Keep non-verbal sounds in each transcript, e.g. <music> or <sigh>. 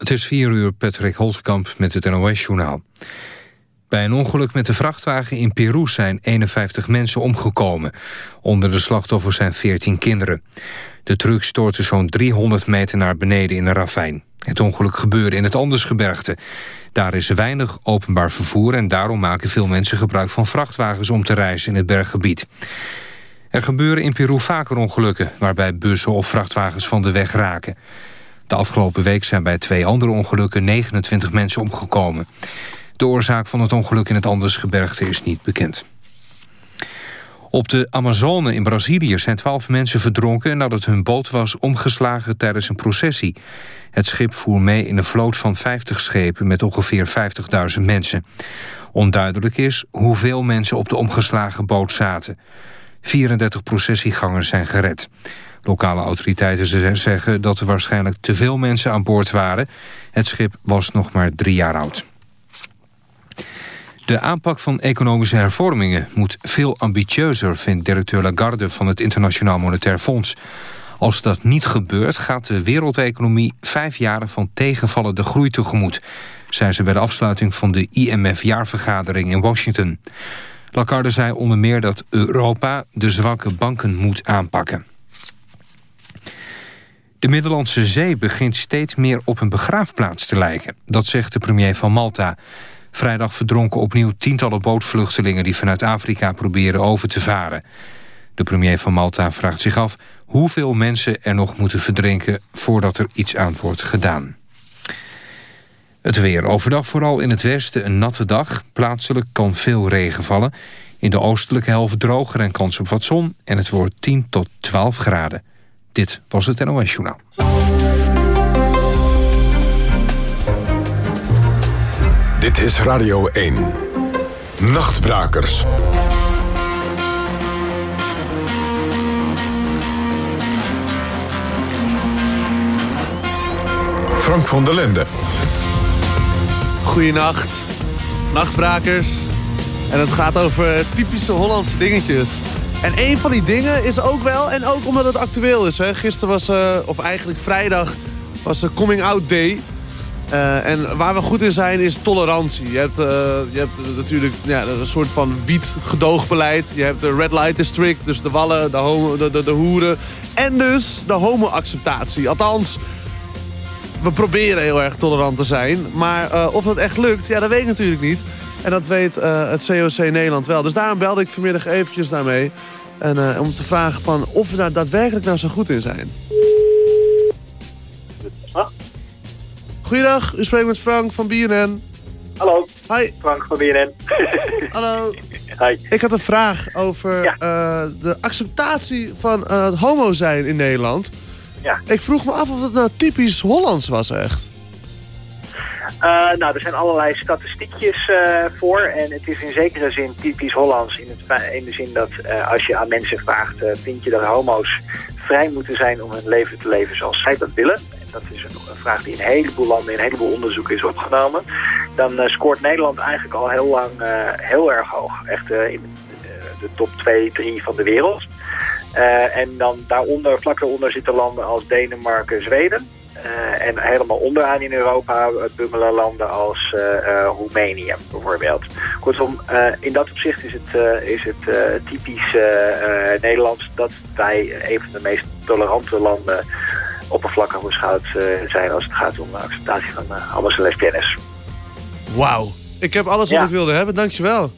Het is 4 uur, Patrick Holtkamp met het NOS-journaal. Bij een ongeluk met de vrachtwagen in Peru zijn 51 mensen omgekomen. Onder de slachtoffers zijn 14 kinderen. De truck stortte zo'n 300 meter naar beneden in een ravijn. Het ongeluk gebeurde in het Andesgebergte. Daar is weinig openbaar vervoer... en daarom maken veel mensen gebruik van vrachtwagens om te reizen in het berggebied. Er gebeuren in Peru vaker ongelukken... waarbij bussen of vrachtwagens van de weg raken. De afgelopen week zijn bij twee andere ongelukken 29 mensen omgekomen. De oorzaak van het ongeluk in het Andesgebergte is niet bekend. Op de Amazone in Brazilië zijn twaalf mensen verdronken... nadat hun boot was omgeslagen tijdens een processie. Het schip voer mee in een vloot van 50 schepen met ongeveer 50.000 mensen. Onduidelijk is hoeveel mensen op de omgeslagen boot zaten. 34 processiegangers zijn gered. Lokale autoriteiten zeggen dat er waarschijnlijk te veel mensen aan boord waren. Het schip was nog maar drie jaar oud. De aanpak van economische hervormingen moet veel ambitieuzer... vindt directeur Lagarde van het Internationaal Monetair Fonds. Als dat niet gebeurt, gaat de wereldeconomie vijf jaren van tegenvallende groei tegemoet... zei ze bij de afsluiting van de IMF-jaarvergadering in Washington. Lagarde zei onder meer dat Europa de zwakke banken moet aanpakken. De Middellandse Zee begint steeds meer op een begraafplaats te lijken. Dat zegt de premier van Malta. Vrijdag verdronken opnieuw tientallen bootvluchtelingen... die vanuit Afrika proberen over te varen. De premier van Malta vraagt zich af hoeveel mensen er nog moeten verdrinken... voordat er iets aan wordt gedaan. Het weer overdag vooral in het westen een natte dag. Plaatselijk kan veel regen vallen. In de oostelijke helft droger en kans op wat zon. En het wordt 10 tot 12 graden. Dit was het NOS Journaal. Dit is Radio 1. Nachtbrakers. Frank van der Linden. Goedenacht, nachtbrakers. En het gaat over typische Hollandse dingetjes. En een van die dingen is ook wel, en ook omdat het actueel is. Hè. Gisteren was, uh, of eigenlijk vrijdag, was de Coming Out Day. Uh, en waar we goed in zijn is tolerantie. Je hebt, je hebt natuurlijk ja, een soort van wiet-gedoogbeleid. Je hebt de Red Light District, dus de wallen, de, homo, de, de, de hoeren. En dus de homo-acceptatie. Althans, we proberen heel erg tolerant te zijn. Maar of dat echt lukt, ja, dat weet ik natuurlijk niet. En dat weet uh, het COC Nederland wel. Dus daarom belde ik vanmiddag eventjes daarmee. En, uh, om te vragen van of we daar daadwerkelijk nou zo goed in zijn. Goeiedag, u spreekt met Frank van BNN. Hallo, Hi. Frank van BNN. <laughs> Hallo. Hi. Ik had een vraag over Ja. uh, de acceptatie van het homo zijn in Nederland. Ja. Ik vroeg me af of het nou typisch Hollands was echt. Uh, nou, er zijn allerlei statistiekjes uh, voor. En het is in zekere zin typisch Hollands. In, de zin dat uh, als je aan mensen vraagt... vind je dat homo's vrij moeten zijn om hun leven te leven zoals zij dat willen? En dat is een, een vraag die in een heleboel landen, in een heleboel onderzoeken is opgenomen. Dan scoort Nederland eigenlijk al heel lang heel erg hoog. Echt in de top 2, 3 van de wereld. en dan daaronder, vlak daaronder zitten landen als Denemarken, Zweden... Uh, en helemaal onderaan in Europa bungelen landen als uh, uh, Roemenië bijvoorbeeld. Kortom, in dat opzicht is het, is het typisch Nederlands dat wij een van de meest tolerante landen oppervlakkig beschouwd zijn als het gaat om de acceptatie van homo's en lesbiennes. Wauw, ik heb alles wat Ja. ik wilde hebben, dankjewel.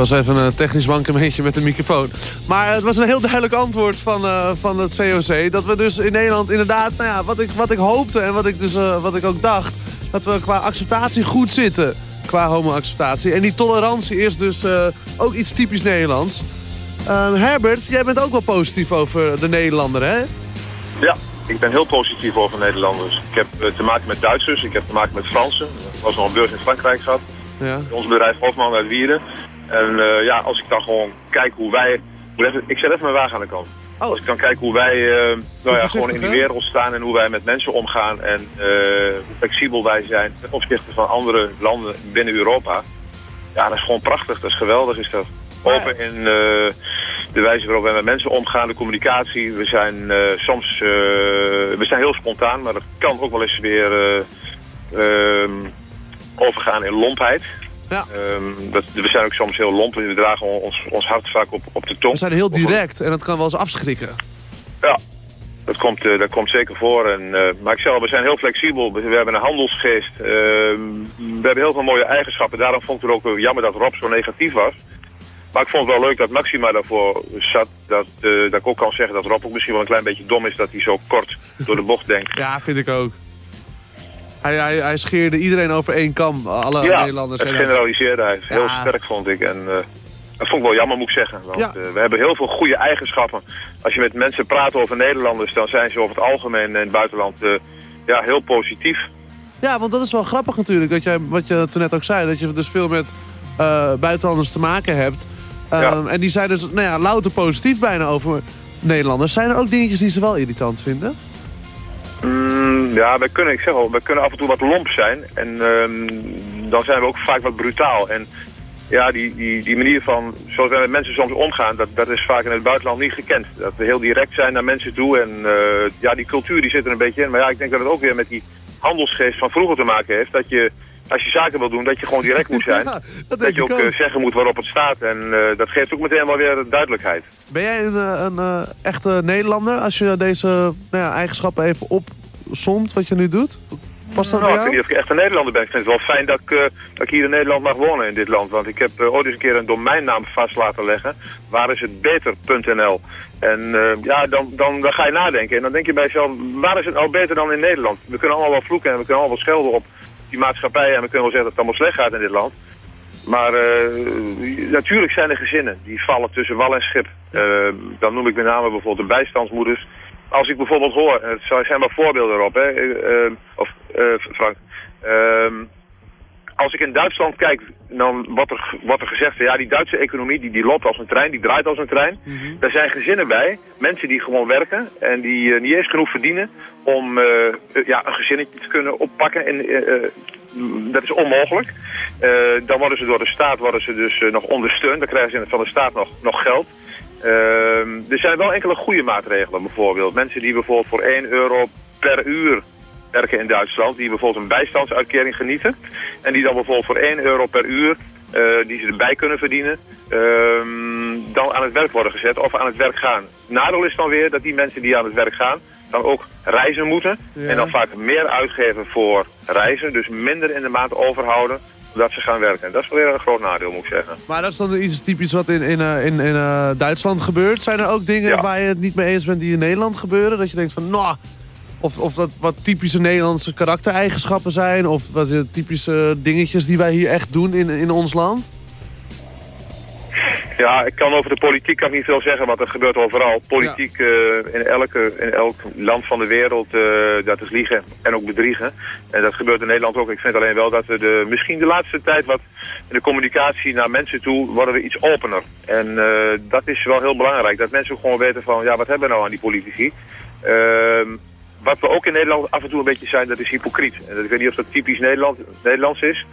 Was even een technisch mankementje met de microfoon. Maar het was een heel duidelijk antwoord van, uh, van het COC. Dat we dus in Nederland inderdaad, nou ja, wat ik, wat ik hoopte en wat ik, dus, uh, wat ik ook dacht... dat we qua acceptatie goed zitten, qua homo-acceptatie. En die tolerantie is dus uh, ook iets typisch Nederlands. Herbert, jij bent ook wel positief over de Nederlander, hè? Ja, ik ben heel positief over Nederlanders. Ik heb te maken met Duitsers, ik heb te maken met Fransen. Ik was nog een beurs in Frankrijk gehad. Ja. Ons bedrijf Hofman uit Wieren. En uh, ja, als ik dan gewoon kijk hoe wij... Even, ik zet even mijn wagen aan de kant. Oh. Als ik dan kijk hoe wij uh, nou ja, gewoon in die wereld staan en hoe wij met mensen omgaan en uh, hoe flexibel wij zijn ten opzichte van andere landen binnen Europa. Ja, dat is gewoon prachtig, dat is geweldig is dat. Open in, de wijze waarop wij met mensen omgaan, de communicatie. We zijn eh, soms eh, we zijn heel spontaan, maar dat kan ook wel eens weer ehm, overgaan in lompheid. Ja. Ehm, dat, we zijn ook soms heel lomp. We dragen ons, ons hart vaak op, op de tong. We zijn heel direct en dat kan wel eens afschrikken. Ja, dat komt, uh, dat komt zeker voor. En, uh, maar ik zeg we zijn heel flexibel. We, hebben een handelsgeest. Uh, we hebben heel veel mooie eigenschappen. Daarom vond ik het ook jammer dat Rob zo negatief was. Maar ik vond het wel leuk dat Maxima daarvoor zat. Dat, dat ik ook kan zeggen dat Rob ook misschien wel een klein beetje dom is... dat hij zo kort door de bocht denkt. <laughs> Ja, vind ik ook. Hij, hij, hij scheerde iedereen over één kam. Alle ja, Nederlanders. Ja, generaliseerde hij. Heel sterk vond ik. En, dat vond ik wel jammer, moet ik zeggen. Want ja. uh, we hebben heel veel goede eigenschappen. Als je met mensen praat over Nederlanders, dan zijn ze over het algemeen in het buitenland uh, ja, heel positief. Ja, want dat is wel grappig natuurlijk. Dat jij, wat je toen net ook zei, dat je dus veel met buitenlanders te maken hebt. Ja. En die zijn dus nou ja, louter positief bijna over Nederlanders. Zijn er ook dingetjes die ze wel irritant vinden? Mm, ja, wij kunnen, ik zeg al, wij kunnen af en toe wat lomp zijn. En um, dan zijn we ook vaak wat brutaal. En ja, die, die, die manier van, zoals wij met mensen soms omgaan, dat, dat is vaak in het buitenland niet gekend. Dat we heel direct zijn naar mensen toe en uh, ja, die cultuur die zit er een beetje in. Maar ja, ik denk dat het ook weer met die handelsgeest van vroeger te maken heeft. Dat je, als je zaken wil doen, dat je gewoon direct moet <laughs> zijn. Ja, dat, dat je ook. Uh, zeggen moet waarop het staat. En uh, dat geeft ook meteen wel weer duidelijkheid. Ben jij een, een echte Nederlander als je deze nou ja, eigenschappen even opzomt wat je nu doet? Past dat nou, ik weet niet of ik echt een Nederlander ben. Ik vind het wel fijn dat ik, uh, dat ik hier in Nederland mag wonen in dit land. Want ik heb uh, ooit eens een keer een domeinnaam vast laten leggen. Waar is het beter.nl? En uh, ja, dan, dan, dan ga je nadenken. En dan denk je bij jezelf, waar is het nou beter dan in Nederland? We kunnen allemaal wel vloeken en we kunnen allemaal wel schelden op die maatschappij. En we kunnen wel zeggen dat het allemaal slecht gaat in dit land. Maar natuurlijk zijn er gezinnen die vallen tussen wal en schip. dan noem ik met name bijvoorbeeld de bijstandsmoeders als ik bijvoorbeeld hoor, het zijn maar voorbeelden erop, hè, uh, of Frank. Als ik in Duitsland kijk, dan wordt er, wordt er gezegd, ja, die Duitse economie die, die loopt als een trein, die draait als een trein. Mm -hmm. Daar zijn gezinnen bij, mensen die gewoon werken en die uh, niet eens genoeg verdienen om uh, ja, een gezinnetje te kunnen oppakken. En, dat is onmogelijk. dan worden ze door de staat worden ze dus nog ondersteund, dan krijgen ze van de staat nog, nog geld. Uh, er zijn wel enkele goede maatregelen bijvoorbeeld. Mensen die bijvoorbeeld voor 1 euro per uur werken in Duitsland, die bijvoorbeeld een bijstandsuitkering genieten. En die dan bijvoorbeeld voor 1 euro per uur, uh, die ze erbij kunnen verdienen, uh, dan aan het werk worden gezet of aan het werk gaan. Nadeel is dan weer dat die mensen die aan het werk gaan, dan ook reizen moeten. Ja. En dan vaak meer uitgeven voor reizen, dus minder in de maand overhouden dat ze gaan werken. En dat is wel weer een groot nadeel, moet ik zeggen. Maar dat is dan iets typisch wat in, in, in, in uh, Duitsland gebeurt. Zijn er ook dingen ja. waar je het niet mee eens bent die in Nederland gebeuren? Dat je denkt van, nou... Of, of dat wat typische Nederlandse karaktereigenschappen zijn? Of wat typische dingetjes die wij hier echt doen in, in ons land? Ja, ik kan over de politiek kan ik niet veel zeggen, want dat gebeurt overal. Politiek ja. uh, in, elke, in elk land van de wereld, uh, dat is liegen en ook bedriegen. En dat gebeurt in Nederland ook. Ik vind alleen wel dat we de, misschien de laatste tijd wat in de communicatie naar mensen toe worden we iets opener. En uh, dat is wel heel belangrijk. Dat mensen ook gewoon weten van, ja, wat hebben we nou aan die politici? Ehm, wat we ook in Nederland af en toe een beetje zijn, dat is hypocriet. En ik weet niet of dat typisch Nederland, Nederlands is.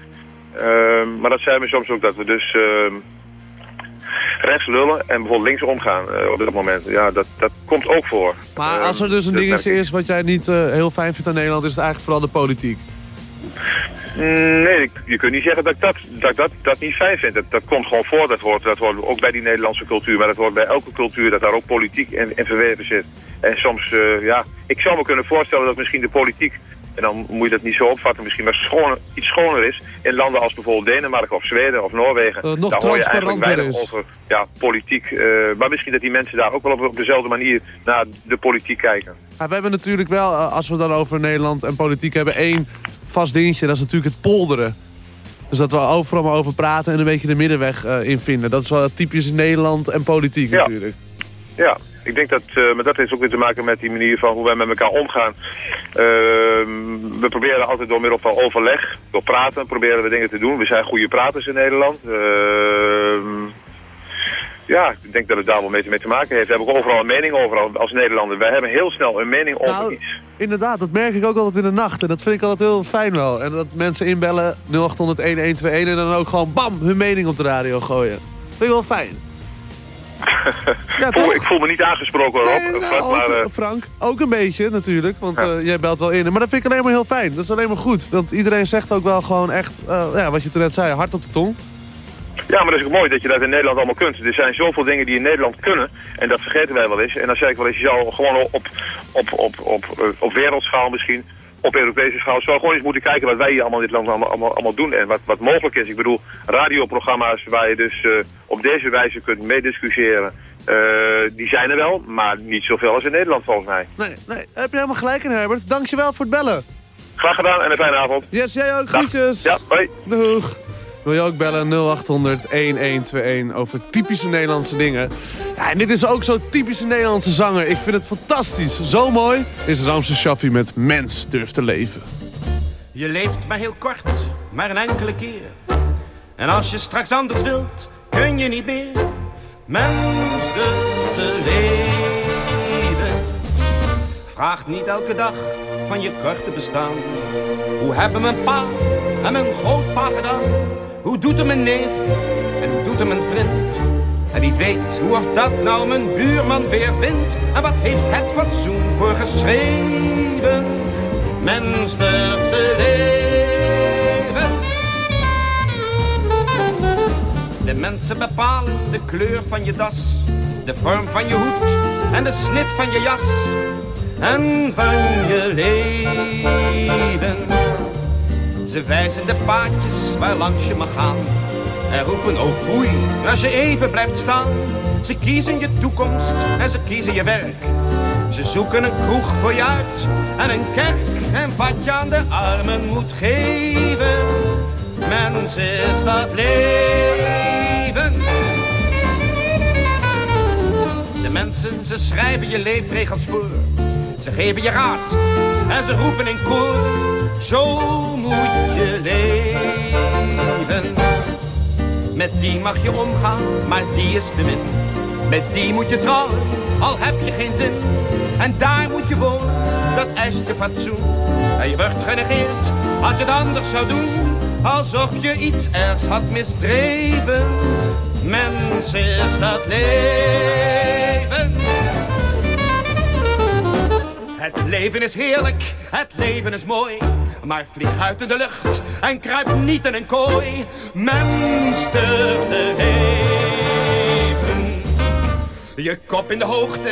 Ehm, maar dat zijn we soms ook, dat we dus ehm, rechts lullen en bijvoorbeeld links omgaan uh, op dit moment. Ja, dat, dat komt ook voor. Maar als er dus een dingetje is wat jij niet uh, heel fijn vindt aan Nederland, is het eigenlijk vooral de politiek? Mm, nee, je kunt niet zeggen dat ik dat, dat, dat, dat niet fijn vind. Dat, dat komt gewoon voor, dat hoort, dat hoort ook bij die Nederlandse cultuur. Maar dat hoort bij elke cultuur, dat daar ook politiek in, in verweven zit. En soms, uh, ja, ik zou me kunnen voorstellen dat misschien de politiek en dan moet je dat niet zo opvatten, misschien maar schoon, iets schoner is. In landen als bijvoorbeeld Denemarken of Zweden of Noorwegen. Uh, nog daar hoor je eigenlijk weinig is. over ja, politiek. Uh, maar misschien dat die mensen daar ook wel op, op dezelfde manier naar de politiek kijken. Ja, we hebben natuurlijk wel, als we dan over Nederland en politiek hebben, één vast dingetje. Dat is natuurlijk het polderen. Dus dat we overal maar over praten en een beetje de middenweg uh, in vinden. Dat is wel typisch in Nederland en politiek ja. natuurlijk. Ja, ik denk dat, uh, maar dat heeft ook weer te maken met die manier van hoe wij met elkaar omgaan. Uh, we proberen altijd door middel van overleg, door praten, proberen we dingen te doen. We zijn goede praters in Nederland. Uh, ja, ik denk dat het daar wel mee te maken heeft. We hebben ook overal een mening over als Nederlander. Wij hebben heel snel een mening over nou, iets. Inderdaad, dat merk ik ook altijd in de nacht. En dat vind ik altijd heel fijn wel. En dat mensen inbellen 0800 1121 en dan ook gewoon bam hun mening op de radio gooien. Dat vind ik wel fijn. <laughs> Ja, ik voel me niet aangesproken, Rob. Nee, nou, ook, maar, eh, Frank, ook een beetje natuurlijk, want Ja. eh, jij belt wel in. Maar dat vind ik alleen maar heel fijn, dat is alleen maar goed. Want iedereen zegt ook wel gewoon echt, eh, ja, wat je toen net zei, hard op de tong. Ja, maar dat is ook mooi dat je dat in Nederland allemaal kunt. Er zijn zoveel dingen die in Nederland kunnen. En dat vergeten wij wel eens. En dan zeg ik wel eens, je zou gewoon op, op, op, op, eh, op wereldschaal misschien, op Europese schaal, zou gewoon eens moeten kijken wat wij hier allemaal in dit land allemaal, allemaal, allemaal doen. En wat, wat mogelijk is. Ik bedoel, radioprogramma's waar je dus eh, op deze wijze kunt meediscussiëren. eh, die zijn er wel, maar niet zoveel als in Nederland volgens mij. Nee, nee, heb je helemaal gelijk in Herbert. Dankjewel voor het bellen. Graag gedaan en een fijne avond. Yes, jij ook, groetjes. Ja, hoi. Doeg. Wil je ook bellen 0800 1121 over typische Nederlandse dingen. Ja, en dit is ook zo'n typische Nederlandse zanger. Ik vind het fantastisch. Zo mooi is Ramses Shaffi met Mens durft te leven. Je leeft maar heel kort, maar een enkele keer. En als je straks anders wilt, kun je niet meer. Mens durft te leven. Vraag niet elke dag van je korte bestaan. Hoe hebben mijn pa en mijn grootpa gedaan? Hoe doet hem een neef en hoe doet hem een vriend? En wie weet hoe of dat nou mijn buurman weer vindt. En wat heeft het fatsoen voor geschreven? Mens te leven. De mensen bepalen de kleur van je das, de vorm van je hoed en de snit van je jas en van je leven. Ze wijzen de paadjes waar langs je mag gaan en roepen oh foei als je even blijft staan. Ze kiezen je toekomst en ze kiezen je werk. Ze zoeken een kroeg voor je uit en een kerk en wat je aan de armen moet geven. Mens is dat leven. De mensen, ze schrijven je leefregels voor. Ze geven je raad en ze roepen in koor. Zo moet je leven. Met die mag je omgaan, maar die is te min. Met die moet je trouwen, al heb je geen zin. En daar moet je wonen, dat eist je fatsoen. En je wordt genegeerd als je het anders zou doen. Alsof je iets ergs had misdreven. Mens is dat leven. Het leven is heerlijk, het leven is mooi. Maar vlieg uit in de lucht en kruip niet in een kooi. Mens durft te leven. Je kop in de hoogte,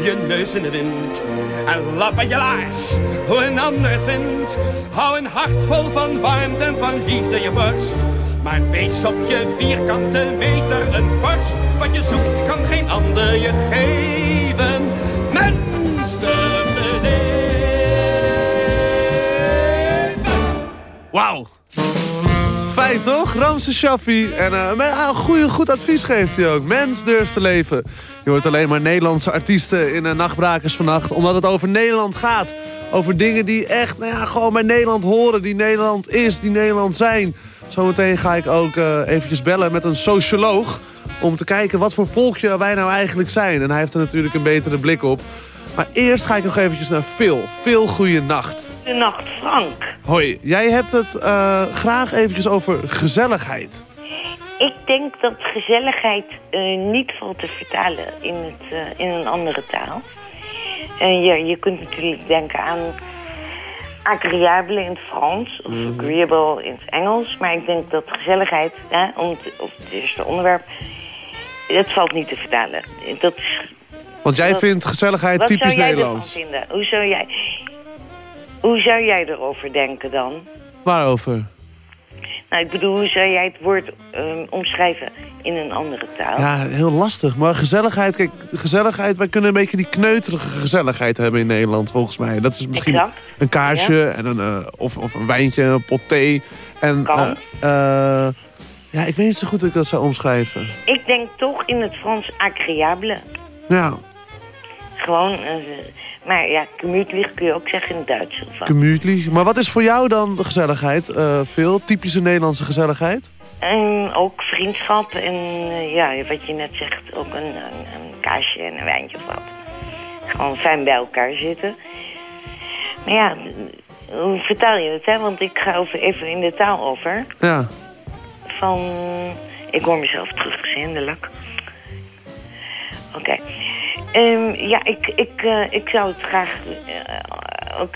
je neus in de wind. En lap aan je laars, hoe een ander het vindt. Hou een hart vol van warmte en van liefde je borst. Maar wees op je vierkante meter een borst. Wat je zoekt kan geen ander je geven. Mens Wauw. Fijn toch? Ramses Shaffi. En eh, met- ah, goeie, goed advies geeft hij ook. Mens durft te leven. Je hoort alleen maar Nederlandse artiesten in uh, Nachtbrakers vannacht. Omdat het over Nederland gaat. Over dingen die echt nou ja, gewoon bij Nederland horen. Die Nederland is, die Nederland zijn. Zometeen ga ik ook eh, eventjes bellen met een socioloog. Om te kijken wat voor volkje wij nou eigenlijk zijn. En hij heeft er natuurlijk een betere blik op. Maar eerst ga ik nog eventjes naar Phil. Phil, goeie nacht. Goedenacht, Frank. Hoi, jij hebt het eh, graag eventjes over gezelligheid. Ik denk dat gezelligheid eh, niet valt te vertalen in, het, eh, in een andere taal. En je, je kunt natuurlijk denken aan agréable in het Frans of agreeable in het Engels. Maar ik denk dat gezelligheid, hè, om het, of het eerste onderwerp, dat valt niet te vertalen. Dat is, Want jij Wat- vindt gezelligheid wat typisch zou jij Nederlands. ervan vinden? Hoe zou jij, hoe zou jij erover denken dan? Waarover? Nou, ik bedoel, hoe zou jij het woord ehm, omschrijven in een andere taal? Ja, heel lastig. Maar gezelligheid, kijk, gezelligheid, wij kunnen een beetje die kneuterige gezelligheid hebben in Nederland, volgens mij. Dat is misschien Exact. een kaarsje en een, eh, of, of een wijntje, een pot thee. En, Kan. eh, eh, ja, ik weet niet zo goed hoe ik dat zou omschrijven. Ik denk toch in het Frans agréable. Ja, Gewoon, eh, maar ja, gemütlich kun je ook zeggen in het Duits. Gemütlich. Maar wat is voor jou dan de gezelligheid, eh veel? Typische Nederlandse gezelligheid? En ook vriendschap en eh, ja, wat je net zegt, ook een, een, een kaasje en een wijntje of wat. Gewoon fijn bij elkaar zitten. Maar ja, hoe vertaal je het, hè? Want ik ga over, even in de taal over. Ja. Van, ik hoor mezelf terug, zie je, in de lak. Ehm, ja, ik, ik, eh, ik zou het graag eh, ook...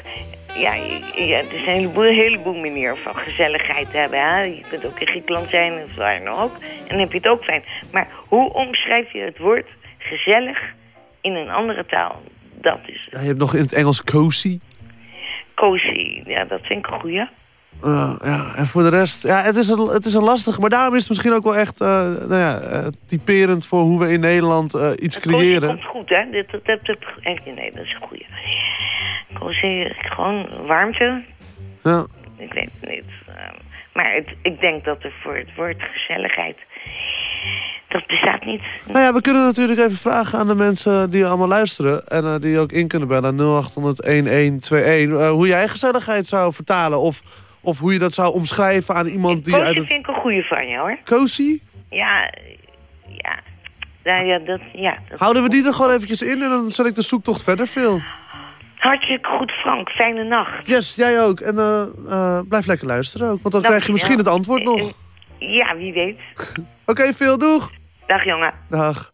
Ja, ja, er zijn een heleboel, heleboel manieren van gezelligheid hebben. Hè? Je kunt ook in Griekenland zijn en waar dan ook. En dan heb je het ook fijn. Maar hoe omschrijf je het woord gezellig in een andere taal? Dat is Ja, je hebt nog in het Engels cozy. cozy. Ja, dat vind ik een goeie. Uh, ja, en voor de rest, ja, het is een, het is een lastige. Maar daarom is het misschien ook wel echt uh, nou ja, uh, typerend voor hoe we in Nederland iets Het creëren. komt goed, hè? Dit, dat, dat, dat, echt, nee, dat is een goeie. Cozy, gewoon warmte. Ja. Ik weet het niet. ehm, maar het, ik denk dat er voor het woord gezelligheid... Dat bestaat niet. Nou ja, we kunnen natuurlijk even vragen aan de mensen die allemaal luisteren. En die ook in kunnen bellen. 0800-1121. Uh, hoe jij gezelligheid zou vertalen. Of, of hoe je dat zou omschrijven aan iemand die uit het... vind ik een goeie van je, hoor. Cozy? Ja, ja. Nou ja, dat, ja. Dat Houden we die er gewoon eventjes in en dan zet ik de zoektocht verder veel. Hartstikke goed, Frank. Fijne nacht. Yes, jij ook. En uh, uh, blijf lekker luisteren ook. Want dan Dank krijg je misschien wel. het antwoord nog. Eh, Oké, eh, Ja, wie weet. <laughs> veel doeg. Dag, jongen. Dag.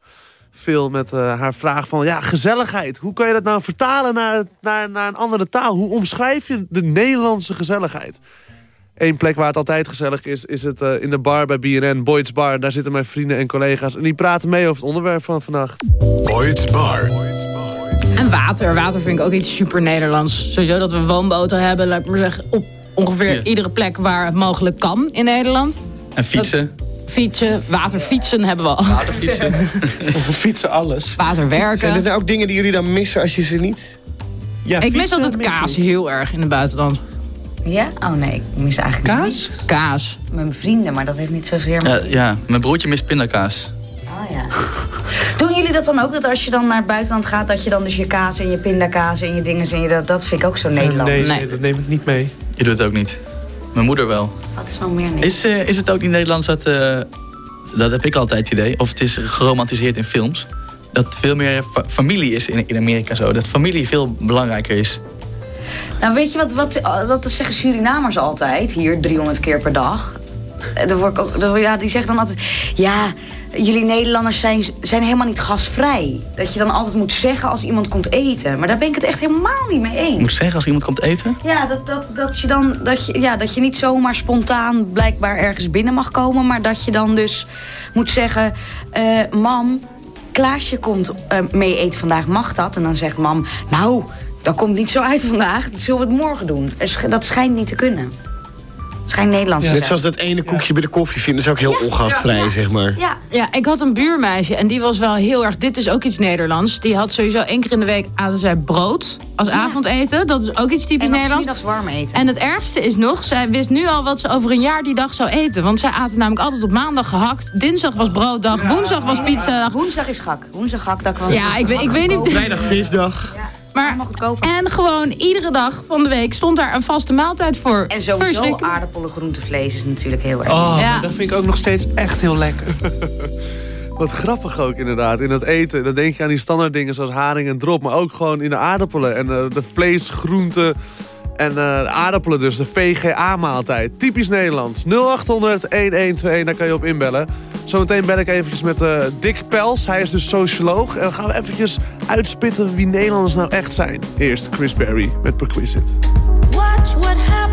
Phil met uh, haar vraag van, ja, gezelligheid. Hoe kan je dat nou vertalen naar, naar, naar een andere taal? Hoe omschrijf je de Nederlandse gezelligheid? Eén plek waar het altijd gezellig is, is het uh, in de bar bij BNN, Boyd's Bar. Daar zitten mijn vrienden en collega's en die praten mee over het onderwerp van vannacht. Boyd's Bar. En water. Water vind ik ook iets super Nederlands. Sowieso dat we woonboten hebben, laat ik maar zeggen, op ongeveer Ja. iedere plek waar het mogelijk kan in Nederland. En fietsen. Fietsen, waterfietsen hebben we al. Waterfietsen. <laughs> fietsen alles. Waterwerken. Zijn dit nou ook dingen die jullie dan missen als je ze niet... Ja, Ik mis altijd kaas heel erg in het buitenland. Ja? Oh nee, ik mis eigenlijk Kaas? niet. Kaas. Met mijn vrienden, maar dat heeft niet zozeer... Ja, ja, mijn broertje mist pindakaas. Oh ja. Doen jullie dat dan ook? Dat als je dan naar het buitenland gaat, dat je dan dus je kaas en je pindakaas en je dingen en je dat, dat vind ik ook zo Nederlands. Nee, Nee. nee, dat neem ik niet mee. Je doet het ook niet. Mijn moeder wel. Wat is wel meer Nederlands? Is, eh, is het ook in Nederlands dat... eh, dat heb ik altijd het idee. Of het is geromantiseerd in films. Dat veel meer fa- familie is in, in Amerika zo. Dat familie veel belangrijker is. Nou, weet je wat, wat, wat zeggen Surinamers altijd, hier 300 keer per dag? Eh, daar word ik ook, ja, die zeggen dan altijd, ja, jullie Nederlanders zijn, zijn helemaal niet gasvrij. Dat je dan altijd moet zeggen als iemand komt eten. Maar daar ben ik het echt helemaal niet mee eens. moet zeggen, als iemand komt eten... Ja, dat, dat, dat, je dan, dat, je, ja, dat je niet zomaar spontaan blijkbaar ergens binnen mag komen... maar dat je dan dus moet zeggen... eh, mam, Klaasje komt eh, mee eten vandaag, mag dat? En dan zegt mam, nou, dat komt niet zo uit vandaag. Dat zullen we het morgen doen. Dat schijnt niet te kunnen. Schijnt Nederlands te Net zoals dat ene koekje bij de koffie vinden ze ook heel ongastvrij, zeg maar. Ja, Ja, ik had een buurmeisje en die was wel heel erg... Dit is ook iets Nederlands. Die had sowieso één keer in de week aten zij brood als avondeten. Dat is ook iets typisch en dan Nederlands. middags warm eten. En het ergste is nog, zij wist nu al wat ze over een jaar die dag zou eten. Want zij aten namelijk altijd op maandag gehakt. Dinsdag was brooddag, woensdag was pizza. Woensdag is gak. Woensdag gak, dat kan Ja, ik weet, ik weet niet. Vrijdag visdag. Maar, en gewoon iedere dag van de week stond daar een vaste maaltijd voor. En sowieso aardappelen, groente, vlees is natuurlijk heel erg. Oh, Ja. dat vind ik ook nog steeds echt heel lekker. <laughs> Wat grappig ook inderdaad, in dat eten. Dan denk je aan die standaard dingen zoals haring en drop. Maar ook gewoon in de aardappelen en eh, de vlees, groenten en de aardappelen dus. De VGA-maaltijd. Typisch Nederlands. 0800-1121, daar kan je op inbellen. Zometeen bel ik eventjes met eh, Dick Pels. Hij is dus socioloog. En dan gaan we eventjes uitspitten wie Nederlanders nou echt zijn. Eerst Chris Berry met Perquisite. Watch what happens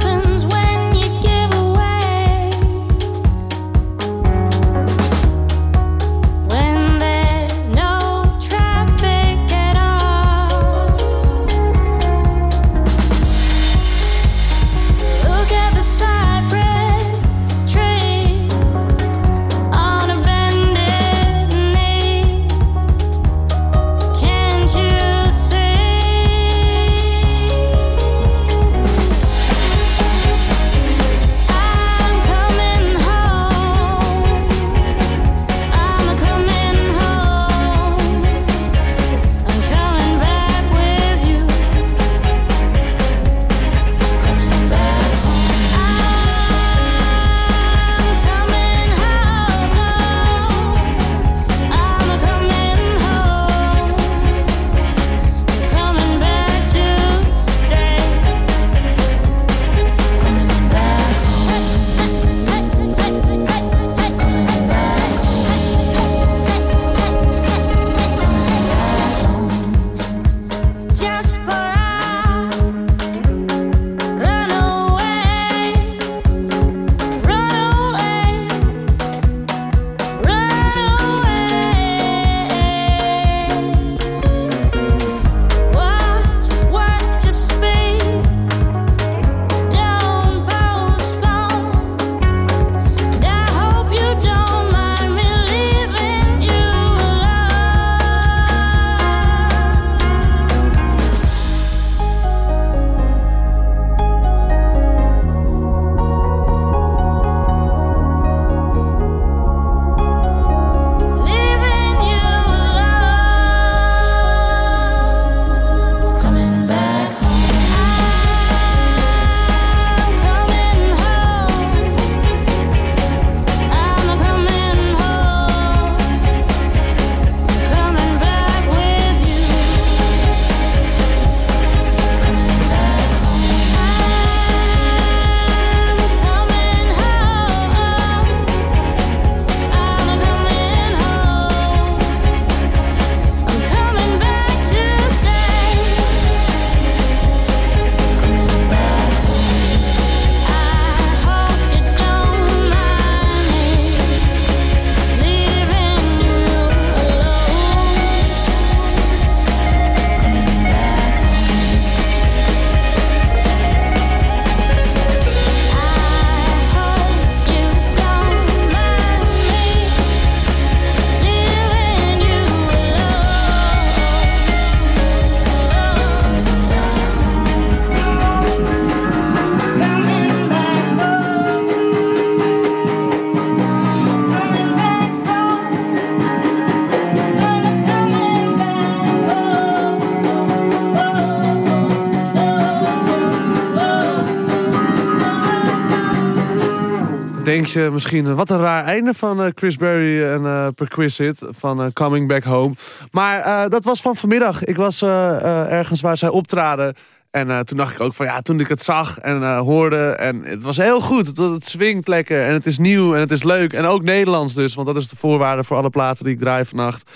misschien, eh, wat een raar einde van eh, Chris Berry en eh Perquisite van Coming Back Home. Maar dat was van vanmiddag. Ik was ergens waar zij optraden. En toen dacht ik ook van ja, toen ik het zag en hoorde. En het was heel goed. Het, het swingt lekker en het is nieuw en het is leuk. En ook Nederlands dus, want dat is de voorwaarde voor alle platen die ik draai vannacht.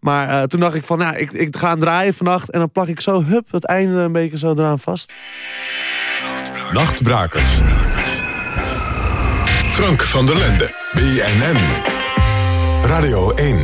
Maar toen dacht ik van, nou, ik, ik ga hem draaien vannacht. En dan plak ik zo, hup, het einde een beetje zo eraan vast. Nachtbrakers. Frank van der Lende. BNN. Radio 1.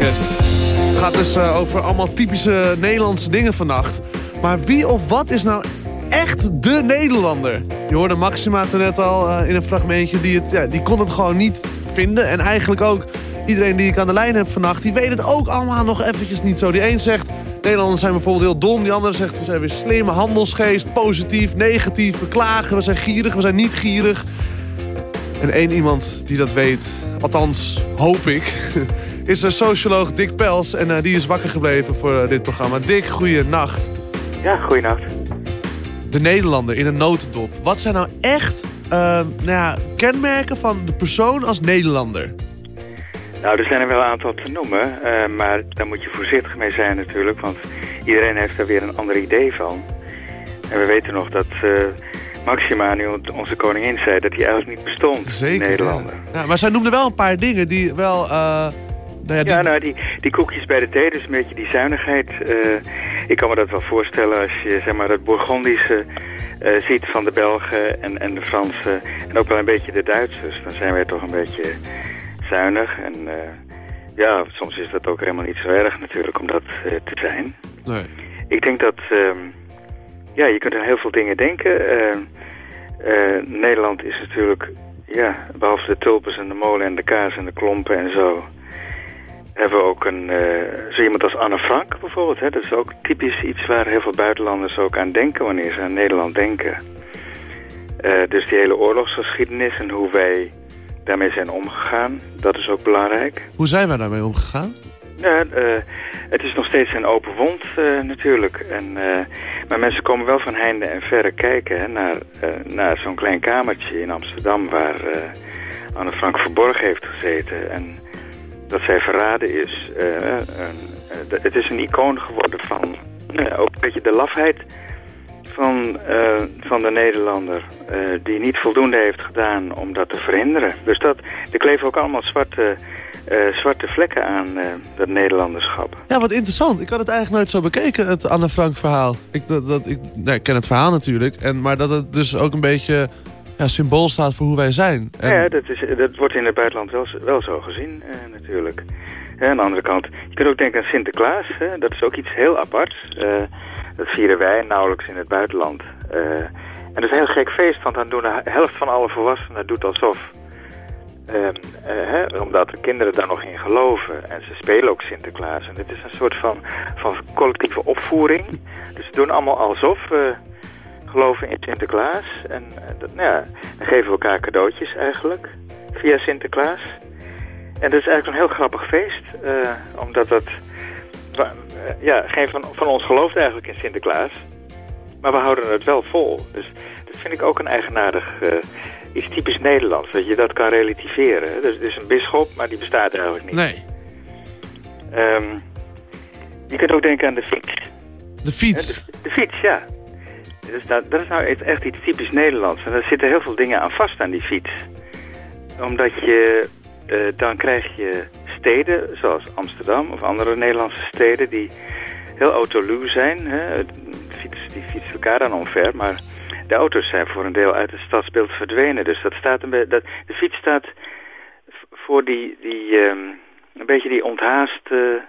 Yes. Het gaat dus eh, over allemaal typische Nederlandse dingen vannacht. Maar wie of wat is nou echt de Nederlander? Je hoorde Maxima toen net al eh, in een fragmentje. Die, het, ja, die kon het gewoon niet vinden. En eigenlijk ook iedereen die ik aan de lijn heb vannacht... die weet het ook allemaal nog eventjes niet zo. Die een zegt, Nederlanders zijn bijvoorbeeld heel dom. Die andere zegt, we zijn weer slim, handelsgeest, positief, negatief. We klagen, we zijn gierig, we zijn niet gierig. En één iemand die dat weet, althans hoop ik, <laughs> is de socioloog Dick Pels. En eh, die is wakker gebleven voor eh, dit programma. Dick, goeie nacht. Ja, goeienacht. De Nederlander in een notendop. Wat zijn nou echt eh, nou ja, kenmerken van de persoon als Nederlander? Nou, er zijn er wel een aantal te noemen, maar daar moet je voorzichtig mee zijn natuurlijk, want iedereen heeft daar weer een ander idee van. En we weten nog dat Maxima, nu onze koningin, zei dat hij eigenlijk niet bestond, Zeker, die Nederlander. Ja, maar zij noemde wel een paar dingen die wel... eh, nou ja, die- Ja, nou, die, die koekjes bij de thee, dus een beetje die zuinigheid. eh, ik kan me dat wel voorstellen als je zeg maar, het Bourgondische eh, ziet van de Belgen en, en de Fransen. En ook wel een beetje de Duitsers. Dan zijn wij toch een beetje zuinig. En ja, soms is dat ook helemaal niet zo erg natuurlijk om dat te zijn. Nee. Ik denk dat, ehm, ja, je kunt aan heel veel dingen denken. Eh, eh, Nederland is natuurlijk, ja, behalve de tulpen en de molen en de kaas en de klompen en zo... hebben we ook een, eh, zo iemand als Anne Frank bijvoorbeeld. Hè? Dat is ook typisch iets waar heel veel buitenlanders ook aan denken wanneer ze aan Nederland denken. Eh, dus die hele oorlogsgeschiedenis en hoe wij daarmee zijn omgegaan, dat is ook belangrijk. Hoe zijn wij daarmee omgegaan? Ja, eh, het is nog steeds een open wond eh, natuurlijk. En, eh, maar mensen komen wel van heinde en verre kijken naar, naar zo'n klein kamertje in Amsterdam... waar Anne Frank verborgen heeft gezeten. En dat zij verraden is. het is een icoon geworden van ook een beetje de lafheid van, van de Nederlander... die niet voldoende heeft gedaan om dat te verhinderen. Dus dat, er kleven ook allemaal zwarte, eh, zwarte vlekken aan eh, dat Nederlanderschap. Ja, wat interessant. Ik had het eigenlijk nooit zo bekeken, het Anne Frank verhaal. Ik, dat, dat, ik, ken het verhaal natuurlijk. En, maar dat het dus ook een beetje ja, symbool staat voor hoe wij zijn. En, Ja, dat, is, dat wordt in het buitenland wel, wel zo gezien eh, natuurlijk. Ja, aan de andere kant, je kunt ook denken aan Sinterklaas. Hè? Dat is ook iets heel aparts. Dat vieren wij nauwelijks in het buitenland. En dat is een heel gek feest, want dan doen de helft van alle volwassenen doet alsof. Ehm, eh, omdat de kinderen daar nog in geloven. En ze spelen ook Sinterklaas. En het is een soort van, van collectieve opvoering. Dus ze doen allemaal alsof we geloven in Sinterklaas. En eh, dat, nou ja, dan geven we elkaar cadeautjes eigenlijk. Via Sinterklaas. En dat is eigenlijk een heel grappig feest. eh, omdat dat... ja, geen van, van ons gelooft eigenlijk in Sinterklaas. Maar we houden het wel vol. Dus dat vind ik ook een eigenaardig... iets typisch Nederlands. Dat je dat kan relativeren. Dus het is een bisschop, maar die bestaat eigenlijk niet. Nee. Ehm, je kunt ook denken aan de fiets. De fiets? De, de fiets, ja. Dat is, nou, dat is nou echt- iets typisch Nederlands. En daar zitten heel veel dingen aan vast aan die fiets. Omdat je, eh, dan krijg je steden zoals Amsterdam of andere Nederlandse steden die heel autoluw zijn. Hè. De fiets, die fietsen elkaar dan omver, maar de auto's zijn voor een deel uit het stadsbeeld verdwenen. Dus dat staat een dat, de fiets staat voor die, die ehm, een beetje die onthaaste,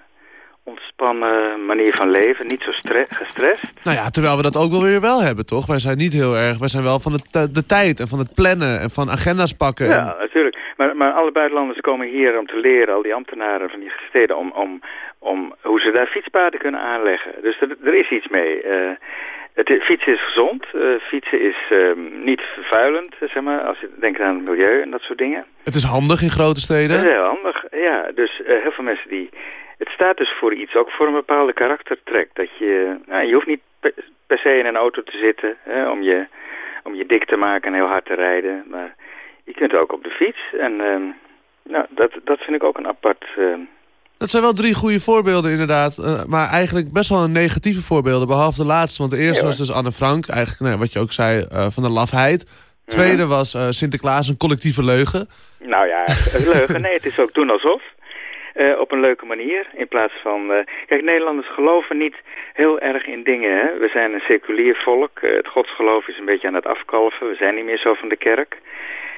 ontspannen manier van leven. Niet zo stre- gestrest. Nou ja, terwijl we dat ook wel weer wel hebben, toch? Wij zijn niet heel erg... Wij zijn wel van de, t- de tijd en van het plannen en van agenda's pakken. en- Ja, natuurlijk. Maar, maar alle buitenlanders komen hier om te leren, al die ambtenaren van die steden, om, om, om hoe ze daar fietspaden kunnen aanleggen. Dus er, er is iets mee. Eh, het, fietsen is gezond. Eh, fietsen is ehm, niet vervuilend, eh, zeg maar, als je denkt aan het milieu en dat soort dingen. Het is handig in grote steden. Dat is heel handig, ja. Dus eh, heel veel mensen die... Het staat dus voor iets, ook voor een bepaalde karaktertrek. Dat je... Nou, je hoeft niet per, per se in een auto te zitten hè, om, je, om je dik te maken en heel hard te rijden. Maar je kunt ook op de fiets. En ehm, nou, dat, dat vind ik ook een apart... Dat zijn wel drie goede voorbeelden inderdaad. eh, maar eigenlijk best wel een negatieve voorbeelden. Behalve de laatste. Want de eerste Ja, was dus Anne Frank. Eigenlijk nou, wat je ook zei eh, van de lafheid. Tweede was eh, Sinterklaas, een collectieve leugen. Nou ja, een <laughs> leugen. Nee, het is ook doen alsof. Op een leuke manier. In plaats van... kijk, Nederlanders geloven niet heel erg in dingen. Hè? We zijn een seculier volk. Het godsgeloof is een beetje aan het afkalven. We zijn niet meer zo van de kerk.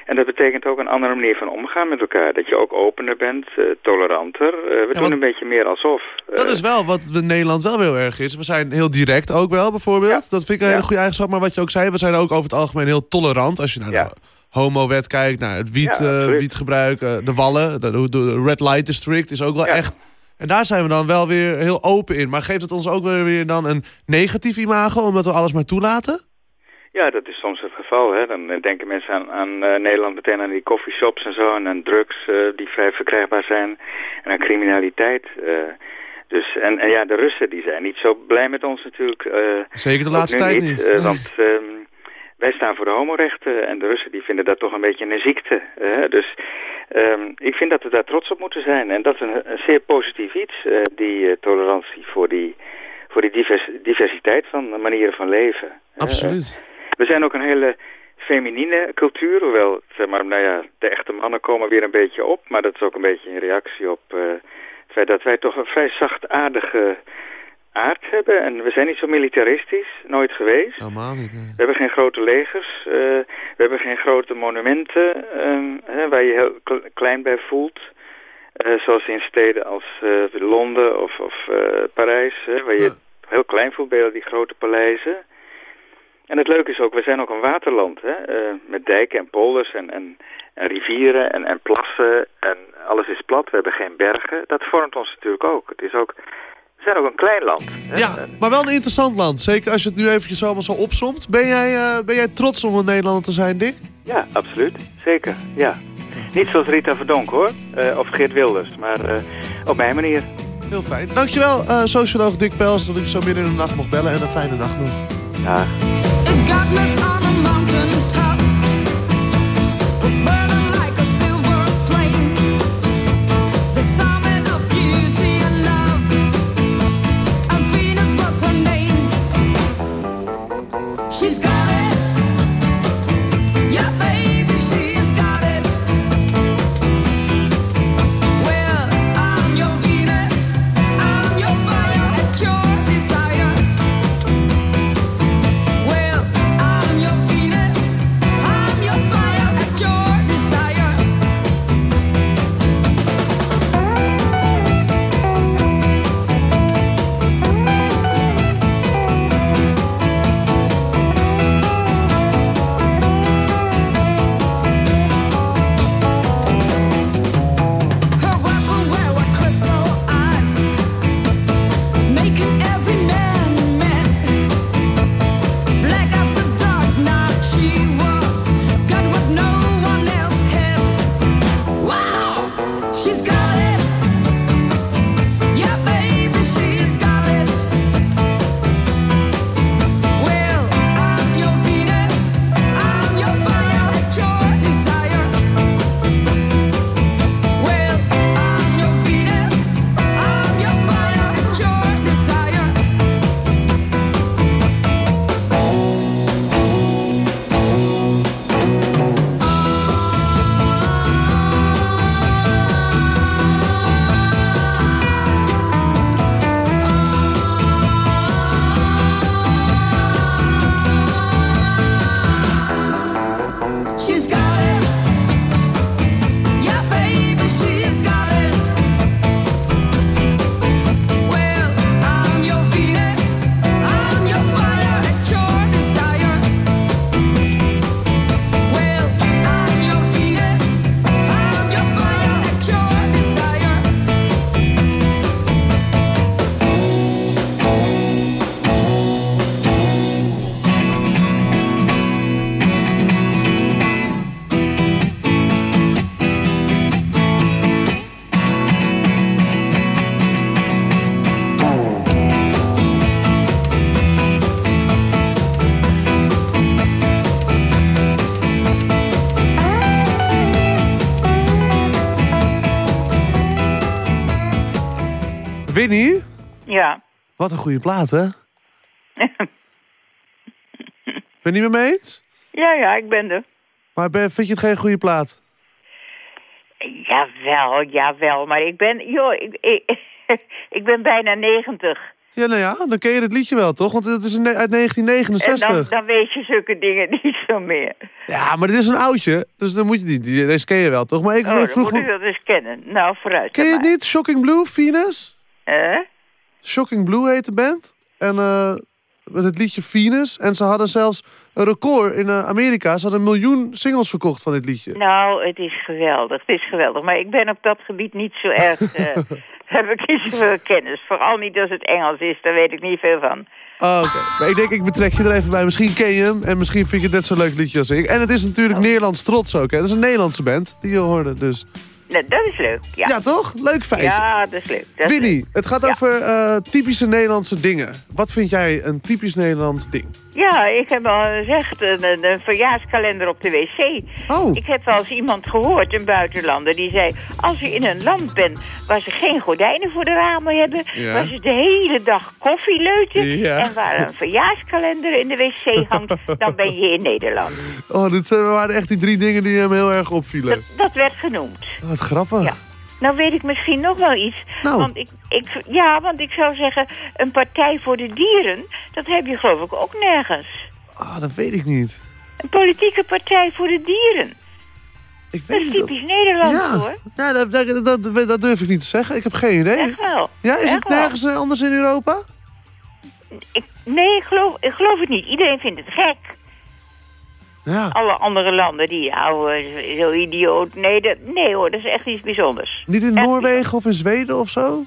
En dat betekent ook een andere manier van omgaan met elkaar. Dat je ook opener bent, eh, toleranter. Eh, we doen een beetje meer alsof. Eh, Dat is wel wat in Nederland wel heel erg is. We zijn heel direct ook wel, bijvoorbeeld. Dat vind ik een hele goede eigenschap. Maar wat je ook zei, we zijn ook over het algemeen heel tolerant. Als je naar de homo-wet kijkt, naar het wiet, wietgebruik, de wallen. De Red Light District is ook wel echt... En daar zijn we dan wel weer heel open in. Maar geeft het ons ook weer, weer dan een negatief imago, omdat we alles maar toelaten? Ja, dat is soms het geval. Hè. Dan eh, denken mensen aan, aan eh, Nederland meteen aan die coffeeshops en zo. En aan drugs eh, die vrij verkrijgbaar zijn. En aan criminaliteit. dus, en, en ja, de Russen die zijn niet zo blij met ons natuurlijk. Zeker de laatste tijd niet. Nee. want ehm, wij staan voor de homorechten. En de Russen die vinden dat toch een beetje een ziekte. dus ehm, ik vind dat we daar trots op moeten zijn. En dat is een, een zeer positief iets. die tolerantie voor die, voor die divers- diversiteit van manieren van leven. Absoluut. We zijn ook een hele feminine cultuur, hoewel zeg maar, nou ja, de echte mannen komen weer een beetje op. Maar dat is ook een beetje een reactie op eh, het feit dat wij toch een vrij zachtaardige aard hebben. En we zijn niet zo militaristisch, nooit geweest. Helemaal niet, nee. We hebben geen grote legers, eh, we hebben geen grote monumenten hè, waar je heel kle- klein bij voelt. Eh, zoals in steden als Londen of, of Parijs, hè, waar je heel klein voelt bij al die grote paleizen. En het leuke is ook, we zijn ook een waterland, hè, eh, met dijken en polders en, en, en rivieren en, en plassen en alles is plat. We hebben geen bergen. Dat vormt ons natuurlijk ook. Het is ook, we zijn ook een klein land. Hè. Ja, maar wel een interessant land. Zeker als je het nu eventjes allemaal zo opsomt. Ben jij, eh, ben jij trots om een Nederlander te zijn, Dick? Ja, absoluut. Zeker, ja. Niet zoals Rita Verdonk, hoor. Eh, of Geert Wilders, maar op mijn manier. Heel fijn. Dankjewel, socioloog Dick Pels, dat ik zo midden in de nacht mocht bellen. En een fijne nacht nog. Ja. Winnie, Ja. wat een goede plaat, hè? <laughs> ben je niet mee eens? Ja, ja, ik ben er. Maar ben, vind je het geen goede plaat? Jawel, jawel. Maar ik ben, joh, ik, ik, <laughs> ik ben bijna 90. Ja, nou ja, dan ken je het liedje wel, toch? Want het is uit En 1969. dan, dan weet je zulke dingen <laughs> niet zo meer. Ja, maar dit is een oudje, dus dan moet je die deze ken je wel, toch? Maar ik oh, vroeg moet me... ik dat eens kennen. Nou, vooruit. Ken je het niet? Shocking Blue, Venus? Eh? Shocking Blue heet de band. En eh, met het liedje Venus. En ze hadden zelfs een record in eh, Amerika. Ze hadden een miljoen singles verkocht van dit liedje. Nou, het is geweldig. Het is geweldig. Maar ik ben op dat gebied niet zo erg... <laughs> eh, heb ik niet zoveel kennis. Vooral niet als het Engels is. Daar weet ik niet veel van. Oh, Oké, maar ik denk ik betrek je er even bij. Misschien ken je hem en misschien vind je het net zo'n leuk liedje als ik. En het is natuurlijk Oh. Nederlands trots ook. Hè? Dat is een Nederlandse band die je hoorde. Dus. Dat is leuk. Ja, Ja, toch? Leuk feitje. Ja, dat is leuk. Dat is Winnie, leuk. het gaat over eh, typische Nederlandse dingen. Wat vind jij een typisch Nederlands ding? Ja, ik heb al gezegd, een, een, verjaarskalender op de wc. Oh. Ik heb wel eens iemand gehoord, een buitenlander, die zei... als je in een land bent waar ze geen gordijnen voor de ramen hebben... Ja. waar ze de hele dag koffie leuten... Ja. en waar een verjaarskalender in de wc hangt... dan ben je in Nederland. Oh, dit zijn, waren echt die drie dingen die hem heel erg opvielen. Dat werd genoemd. Wat grappig. Nou weet ik misschien nog wel iets. Nou. Want ik, ik, ja, want ik zou zeggen, een partij voor de dieren... dat heb je geloof ik ook nergens. Ah, dat weet ik niet. Een politieke partij voor de dieren. Ik dat is typisch Nederlands Ja. hoor. Ja, dat, dat, dat, dat durf ik niet te zeggen. Ik heb geen idee. Echt wel. Ja, is Echt het nergens eh, anders in Europa? Ik, nee, ik geloof, ik geloof het niet. Iedereen vindt het gek. Ja. Alle andere landen die houden zo idioot. Nee, nee hoor, dat is echt iets bijzonders. Niet in Noorwegen of in Zweden of zo?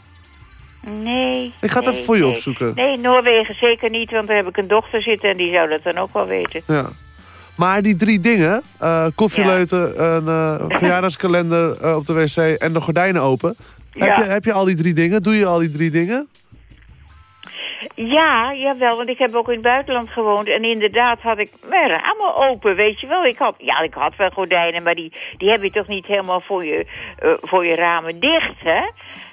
Nee. Ik ga het nee, even voor je nee. opzoeken. Nee, Noorwegen zeker niet, want daar heb ik een dochter zitten en die zou dat dan ook wel weten. Ja. Maar die drie dingen, eh koffieleuten, een eh, <coughs> verjaardagskalender eh, op de wc en de gordijnen open. Heb, je, heb je al die drie dingen? Doe je al die drie dingen? Ja, jawel, want ik heb ook in het buitenland gewoond. En inderdaad had ik mijn ramen open, weet je wel. Ik had, ja, ik had wel gordijnen, maar die, die heb je toch niet helemaal voor je, eh, voor je ramen dicht, hè?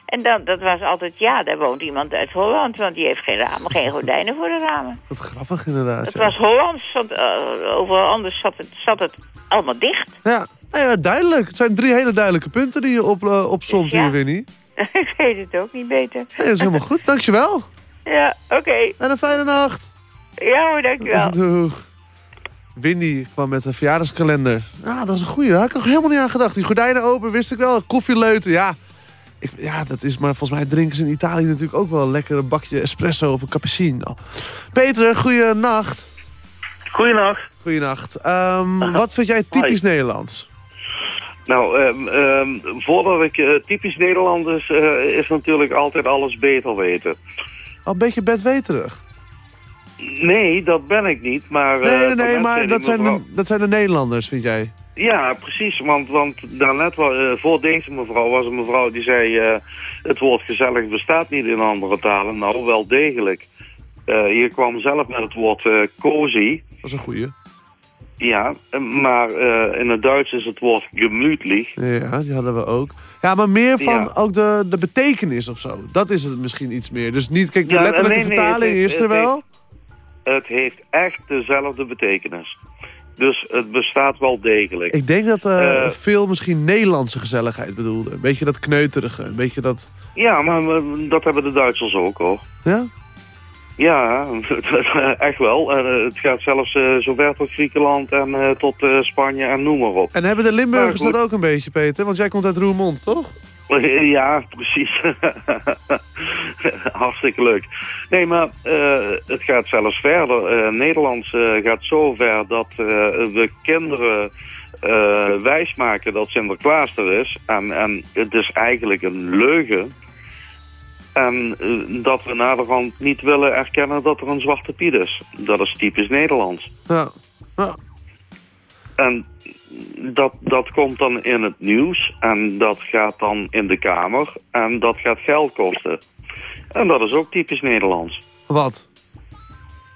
En dan, dat was altijd, ja, daar woont iemand uit Holland, want die heeft geen ramen, geen gordijnen voor de ramen. Wat grappig inderdaad. Het ja. was Hollands, want eh, overal anders zat het, zat het allemaal dicht. Ja. Nou ja, duidelijk. Het zijn drie hele duidelijke punten die je op, Dus ja. hier, Winnie. <laughs> ik weet het ook niet beter. Nee, dat is helemaal goed. Dankjewel. Ja, oké. En een fijne nacht. Ja hoor, dankjewel. <laughs> Doeg. Winnie kwam met een verjaardagskalender. Ja, dat is een goeie. Daar had ik nog helemaal niet aan gedacht. Die gordijnen open, wist ik wel. Koffieleuten, ja. Ik, ja, dat is maar volgens mij drinken ze in Italië natuurlijk ook wel een lekker bakje espresso of een cappuccino. Peter, goeie nacht. Goeienacht. Goeienacht. Ehm, <laughs> wat vind jij typisch Nederlands? Nou, ehm, ehm, voordat ik eh, typisch Nederlanders eh, is natuurlijk altijd alles beter weten. Al een beetje bedweterig. Nee, dat ben ik niet, maar... eh, Nee, nee, voor nee, mensen maar dat zijn, mevrouw- de, dat zijn de Nederlanders, vind jij? Ja, precies, want, want daarnet, eh, voor deze mevrouw was een mevrouw die zei... eh, het woord gezellig bestaat niet in andere talen. Nou, wel degelijk. Eh hier kwam zelf met het woord eh cozy. Dat is een goeie. Ja, maar eh, in het Duits is het woord gemütlich. Ja, die hadden we ook. Ja, maar meer van Ja. ook de, de betekenis of zo. Dat is het misschien iets meer. Dus niet, kijk, de Ja, letterlijke nee, nee, vertaling is er wel. heeft- het heeft echt dezelfde betekenis. Dus het bestaat wel degelijk. Ik denk dat eh, Eh, veel misschien Nederlandse gezelligheid bedoelde. Een beetje dat kneuterige, een beetje dat... Ja, maar dat hebben de Duitsers ook hoor. Ja? Ja, <laughs> echt wel. En, eh, het gaat zelfs eh, zover tot Griekenland en eh, tot Spanje en noem maar op. En hebben de Limburgers dat ook een beetje, Peter? Want jij komt uit Roermond, toch? Ja, precies. <laughs> Hartstikke leuk. Nee, maar het gaat zelfs verder. Nederlands gaat zo ver dat we kinderen wijsmaken dat Sinterklaas er is. En, en het is eigenlijk een leugen. En eh, dat we naderhand niet willen erkennen dat er een zwarte piet is. Dat is typisch Nederlands. Ja. ja. En dat, dat komt dan in het nieuws en dat gaat dan in de Kamer en dat gaat geld kosten. En dat is ook typisch Nederlands. Wat?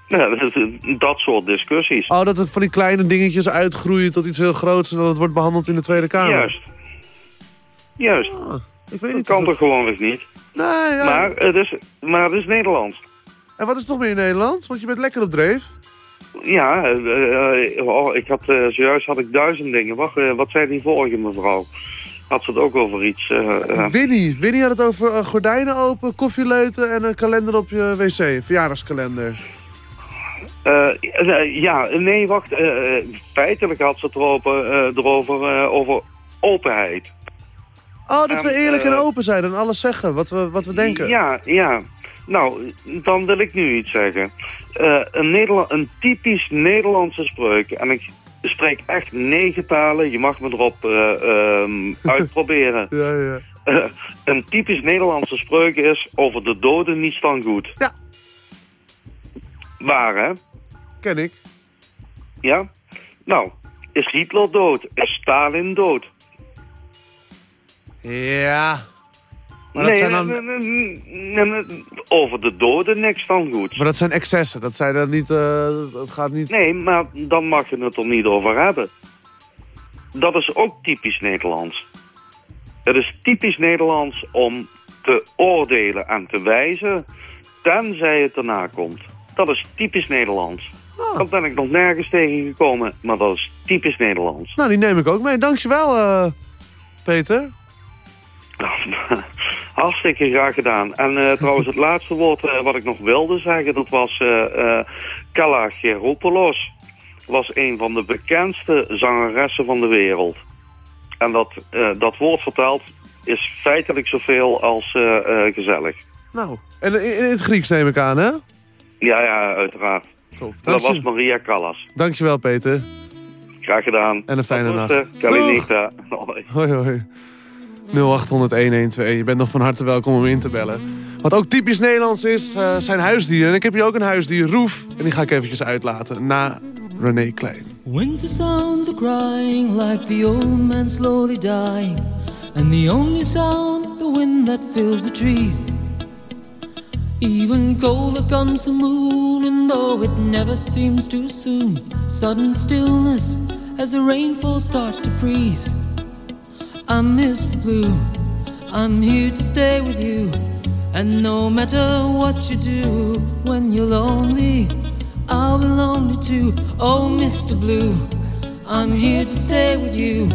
Ja, <laughs> dat, dat soort discussies. Oh, dat het van die kleine dingetjes uitgroeien tot iets heel groots... en dat het wordt behandeld in de Tweede Kamer. Juist. Juist. dat niet kan toch gewoonweg niet? Nee, ja. Maar het is, maar het is Nederlands. En wat is nog meer in Nederland? Want je bent lekker op dreef. Ja, eh, eh, oh, ik had, eh, zojuist had ik duizend dingen. Wacht, wat zei die vorige mevrouw? Had ze het ook over iets? Winnie. Winnie had het over gordijnen open, koffieleuten en een kalender op je wc. Verjaardagskalender. eh, eh, ja, nee, wacht. feitelijk had ze het erover, erover over openheid. Oh, dat we eerlijk en eh, open zijn en alles zeggen wat we, wat we denken. Ja, ja. Nou, dan wil ik nu iets zeggen. Eh, een, een typisch Nederlandse spreuk. En ik spreek echt negen talen. Je mag me erop eh, ehm, <laughs> uitproberen. Ja, ja. Een typisch Nederlandse spreuk is... over de doden niets dan goed. Ja. Waar, hè? Ken ik. Ja? Nou, is Hitler dood? Is Stalin dood? Ja. Maar dat nee, zijn dan... nee, nee, over de doden niks dan goed. Maar dat zijn excessen. Dat zijn dan niet... eh, dat gaat niet... Nee, maar dan mag je het er niet over hebben. Dat is ook typisch Nederlands. Het is typisch Nederlands om te oordelen en te wijzen, tenzij het erna komt. Dat is typisch Nederlands. Dat ben ik nog nergens tegengekomen, maar dat is typisch Nederlands. Nou, die neem ik ook mee. Dankjewel, eh Peter. <laughs> Hartstikke graag gedaan. En eh, <laughs> trouwens, het laatste woord eh, wat ik nog wilde zeggen, dat was eh eh Kalla Geropoulos. Was een van de bekendste zangeressen van de wereld. En dat, dat woord verteld is feitelijk zoveel als gezellig. Nou, en in, in het Grieks neem ik aan, hè? Ja, ja, uiteraard. Top. Dat was Maria Callas. Dankjewel, Peter. Graag gedaan. En een fijne Tot nacht. Kalinita. Hoi, hoi. 0800-1121. Je bent nog van harte welkom om in te bellen. Wat ook typisch Nederlands is, eh, zijn huisdieren. En ik heb hier ook een huisdier, Roef. En die ga ik eventjes uitlaten na René Klein. Winter sounds are crying like the old man slowly dying. And the only sound, the wind that fills the trees. Even colder comes the moon, and though it never seems too soon, sudden stillness as the rainfall starts to freeze. I'm Mr. Blue, I'm here to stay with you. And no matter what you do, when you're lonely, I'll be lonely too. Oh, Mr. Blue, I'm here to stay with you.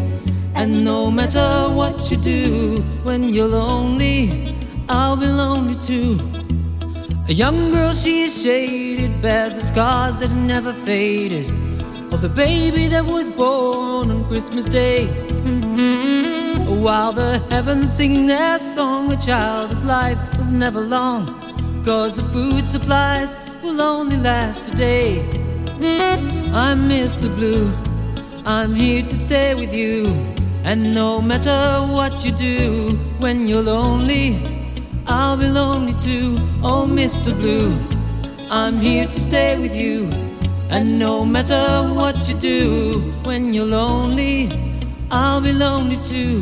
And no matter what you do, when you're lonely, I'll be lonely too. A young girl, she is shaded, bears the scars that never faded. Of the baby that was born on Christmas Day. While the heavens sing their song, a child's life was never long. Cause the food supplies will only last a day. I'm Mr. Blue, I'm here to stay with you. And no matter what you do, when you're lonely, I'll be lonely too. Oh, Mr. Blue, I'm here to stay with you. And no matter what you do, when you're lonely, I'll be lonely too.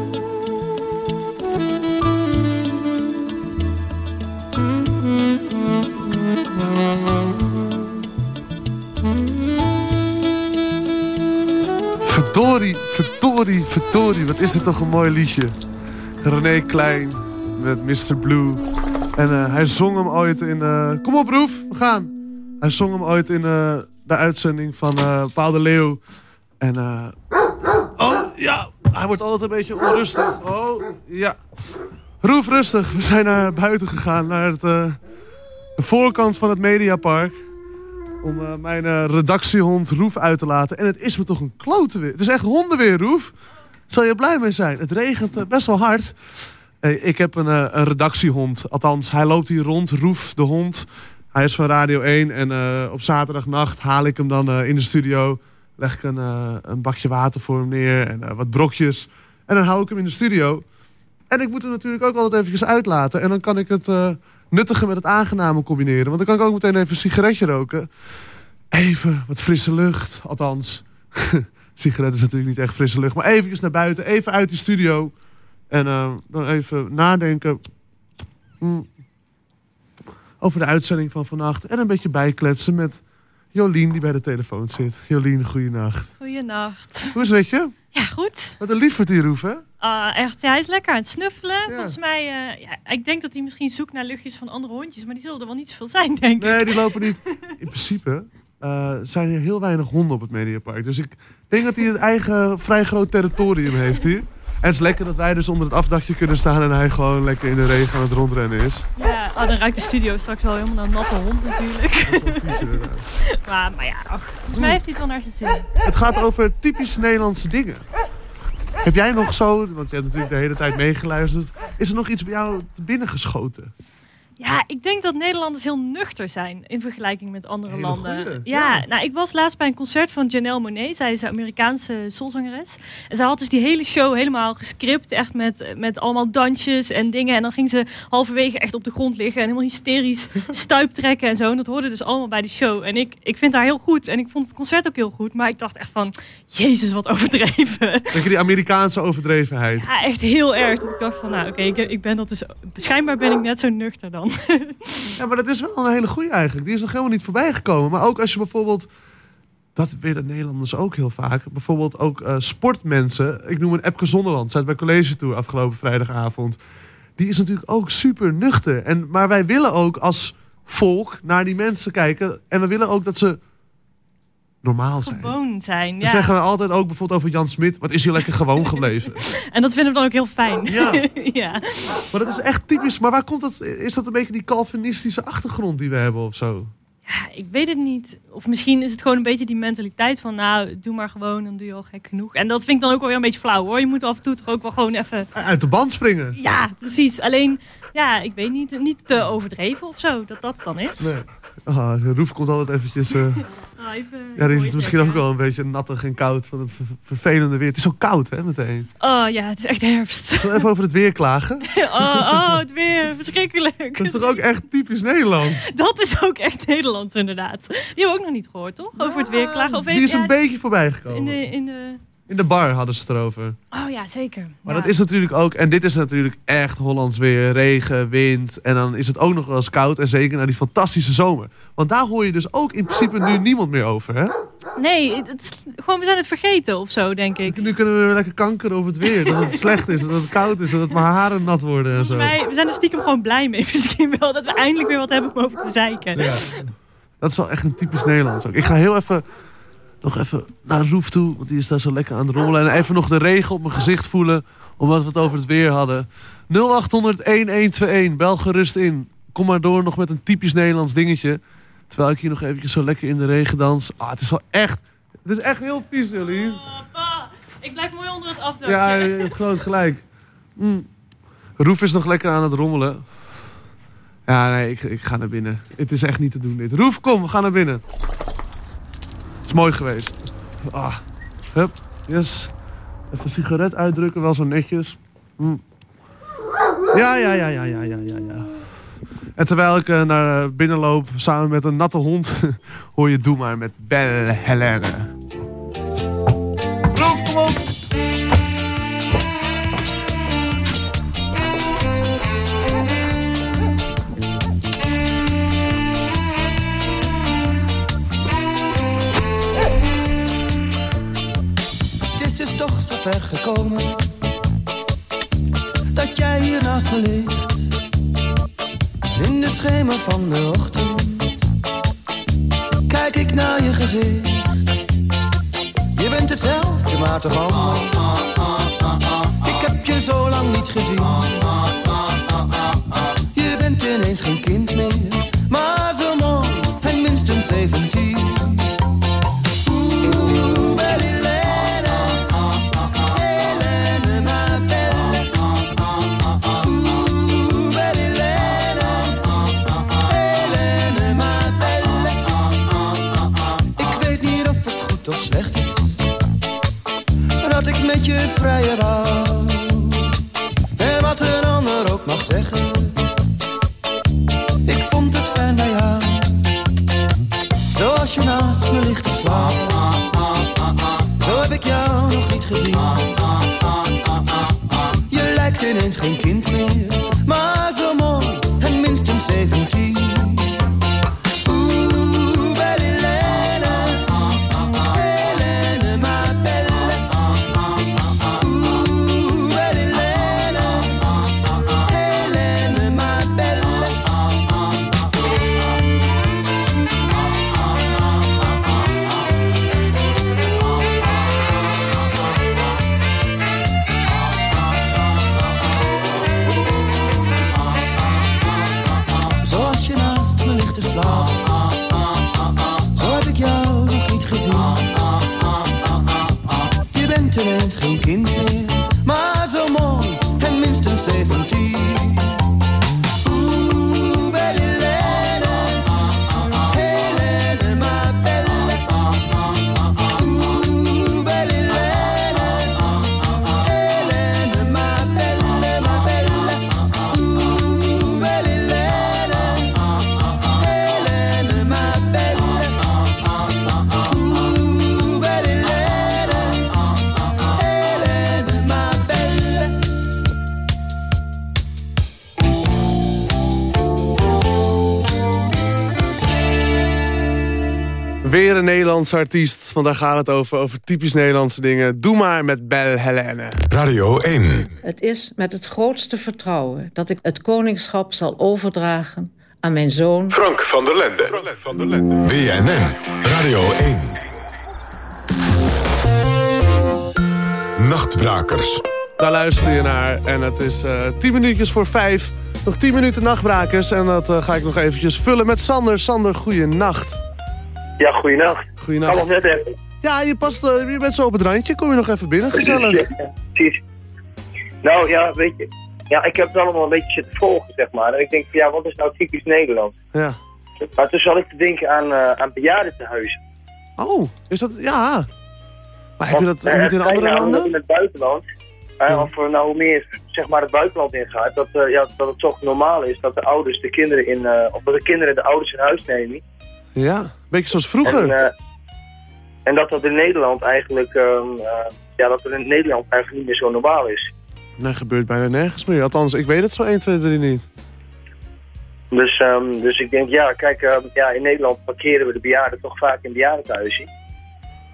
Verdorie, verdorie, verdorie. Wat is dit toch een mooi liedje. René Klein met Mr. Blue. En eh, hij zong hem ooit in... eh, Kom op, Roef, we gaan. Hij zong hem ooit in eh, de uitzending van eh Paul de Leeuw. En... oh, ja. Hij wordt altijd een beetje onrustig. Oh, ja. Roef, rustig. We zijn naar buiten gegaan. Naar het, de voorkant van het Mediapark om eh, mijn eh, redactiehond Roef uit te laten. En het is me toch een klote weer. Het is echt hondenweer, Roef. Zal je blij mee zijn? Het regent eh, best wel hard. Ik heb een, een redactiehond. Althans, hij loopt hier rond. Roef, de hond. Hij is van Radio 1. En op zaterdagnacht haal ik hem dan in de studio. Leg ik een, een bakje water voor hem neer. En wat brokjes. En dan hou ik hem in de studio. En ik moet hem natuurlijk ook altijd eventjes uitlaten. En dan kan ik het nuttige met het aangename combineren. Want dan kan ik ook meteen even een sigaretje roken. Even wat frisse lucht. Althans, <laughs> sigaret is natuurlijk niet echt frisse lucht. Maar eventjes naar buiten. Even uit die studio. En eh, dan even nadenken. mm, over de uitzending van vannacht. En een beetje bijkletsen met Jolien die bij de telefoon zit. Jolien, goeienacht. Goeienacht. Hoe is het met je? Ja, goed. Wat een liefert hier, Roef, hè? Ah, echt, ja, hij is lekker aan het snuffelen. Volgens mij, eh, ja, ik denk dat hij misschien zoekt naar luchtjes van andere hondjes, maar die zullen er wel niet zoveel zijn, denk ik. Nee, die lopen niet. <laughs> In principe eh, zijn er heel weinig honden op het Mediapark. Dus ik denk dat hij een eigen vrij groot territorium heeft hier. En het is lekker dat wij dus onder het afdakje kunnen staan... en hij gewoon lekker in de regen aan het rondrennen is. Ja, oh, dan ruikt de studio straks wel helemaal naar een natte hond natuurlijk. <laughs> maar, maar ja, ach, volgens mij heeft hij het wel naar zijn zin. Het gaat over typisch Nederlandse dingen. Heb jij nog zo, want je hebt natuurlijk de hele tijd meegeluisterd... is er nog iets bij jou te binnen geschoten? Ja, ik denk dat Nederlanders heel nuchter zijn in vergelijking met andere Hele landen. ja, ja. nou, ik was laatst bij een concert van Janelle Monáe. Zij is een Amerikaanse soulzangeres. En zij had dus die hele show helemaal gescript, echt met, met allemaal dansjes en dingen. En dan ging ze halverwege echt op de grond liggen en helemaal hysterisch <laughs> stuiptrekken en zo. En dat hoorde dus allemaal bij de show. En ik, ik vind haar heel goed en ik vond het concert ook heel goed. Maar ik dacht echt van, jezus, wat overdreven. Denk je die Amerikaanse overdrevenheid? Ja, echt heel erg. Dat ik dacht van, nou oké, ik, ik ben dat dus... Schijnbaar ben ik net zo nuchter dan. <laughs> Ja, maar dat is wel een hele goeie eigenlijk. Die is nog helemaal niet voorbij gekomen. Maar ook als je bijvoorbeeld... Dat willen Nederlanders ook heel vaak. Bijvoorbeeld ook eh, sportmensen. Ik noem een Epke Zonderland. Zij bij College Tour afgelopen vrijdagavond. Die is natuurlijk ook super nuchter. En, maar wij willen ook als volk naar die mensen kijken. En we willen ook dat ze normaal zijn. Gewoon zijn, We ja. zeggen dan altijd ook bijvoorbeeld over Jan Smit. Wat is hij lekker gewoon gebleven. <laughs> En dat vinden we dan ook heel fijn. Ja. <laughs> ja. Maar dat is echt typisch. Maar waar komt dat? Is dat een beetje die Calvinistische achtergrond die we hebben of zo? Ja, ik weet het niet. Of misschien is het gewoon een beetje die mentaliteit van... nou, doe maar gewoon, dan doe je al gek genoeg. En dat vind ik dan ook wel weer een beetje flauw, hoor. Je moet af en toe toch ook wel gewoon even... Uit de band springen. Ja, precies. Alleen, ja, ik weet niet, niet te overdreven of zo, dat dat dan is. Nee. Ah, Roef komt altijd eventjes... eh, <laughs> Ah, even ja, die is mooi misschien ook wel een beetje nattig en koud van het ver- vervelende weer. Het is zo koud, hè, meteen. Oh ja, het is echt herfst. Zullen we even over het weer klagen? <laughs> oh, oh, het weer, verschrikkelijk. <laughs> Dat is toch ook echt typisch Nederland? Dat is ook echt Nederlands, inderdaad. Die hebben we ook nog niet gehoord, toch? Over het weer klagen. Of Die is een beetje voorbij gekomen. In de, in de... In de bar hadden ze het erover. Oh ja, zeker. Maar Ja. dat is natuurlijk ook... En dit is natuurlijk echt Hollands weer. Regen, wind. En dan is het ook nog wel eens koud. En zeker na die fantastische zomer. Want daar hoor je dus ook in principe nu niemand meer over, hè? Nee, het gewoon, we zijn het vergeten of zo, denk ik. Nu kunnen we weer lekker kankeren over het weer. Dat het slecht is, dat het koud is, dat mijn haren nat worden en zo. Wij, we zijn er stiekem gewoon blij mee. <laughs> Misschien wel dat we eindelijk weer wat hebben om over te zeiken. Ja. Dat is wel echt een typisch Nederlands ook. Ik ga heel even, nog even naar Roef toe, want die is daar zo lekker aan het rommelen. En even nog de regen op mijn gezicht voelen, omdat we het over het weer hadden. 0800-1121, bel gerust in. Kom maar door nog met een typisch Nederlands dingetje. Terwijl ik hier nog eventjes zo lekker in de regen dans. Ah, het is wel echt, het is echt heel vies, jullie. Ik blijf mooi onder het afdakje. Ja, je hebt groot gelijk. Mm. Roef is nog lekker aan het rommelen. Ja, nee, ik, ik ga naar binnen. Het is echt niet te doen dit. Roef, kom, we gaan naar binnen. Is mooi geweest. Ah, hup, yes. Even een sigaret uitdrukken, wel zo netjes. Mm. Ja, ja, ja, ja, ja, ja, ja, ja. En terwijl ik eh, naar binnen loop samen met een natte hond, <laughs> hoor je Doe maar met Belle Helene. Ver gekomen dat jij hier naast me ligt. In de schemer van de ochtend kijk ik naar je gezicht. Je bent hetzelfde, maar toch anders. Ik heb je zo lang niet gezien. Je bent ineens geen kind meer, maar zo mooi en minstens 17. Je vrije wou. En wat een ander ook mag zeggen, Nederlandse artiest, want daar gaat het over. Over typisch Nederlandse dingen. Doe maar met Belle Helene. Radio 1. Het is met het grootste vertrouwen dat ik het koningschap zal overdragen aan mijn zoon... Frank van der Lende. BNN. Radio 1. Nachtbrakers. Daar luister je naar en het is eh 10 minuutjes voor 5. Nog 10 minuten nachtbrakers en dat eh, ga ik nog eventjes vullen met Sander. Sander, goeienacht. Ja, goeienacht. Nog net even. Ja, je, past, eh, je bent zo op het randje. Kom je nog even binnen? Gezellig. Ja, ja, precies. Nou ja, weet je. Ja, ik heb het allemaal een beetje zitten volgen, zeg maar. En ik denk, ja, wat is nou typisch Nederland? Ja. Maar toen zat ik te denken aan, eh aan bejaardentehuizen. Oh, is dat... Ja. Maar heb je dat eh, niet in andere nou landen? In het buitenland, of er nou hoe meer zeg maar het buitenland ingaat, dat, ja, dat het toch normaal is dat de ouders de kinderen in, of dat de kinderen de ouders in huis nemen. Ja, beetje zoals vroeger. En, en dat dat in Nederland eigenlijk, ehm, eh, ja, dat het in Nederland eigenlijk niet meer zo normaal is. Nee, gebeurt bijna nergens meer. Althans, ik weet het zo 1, 2, 3 niet. Dus, ehm, dus ik denk, ja, kijk, ehm, ja, in Nederland parkeren we de bejaarden toch vaak in bejaardentehuizen.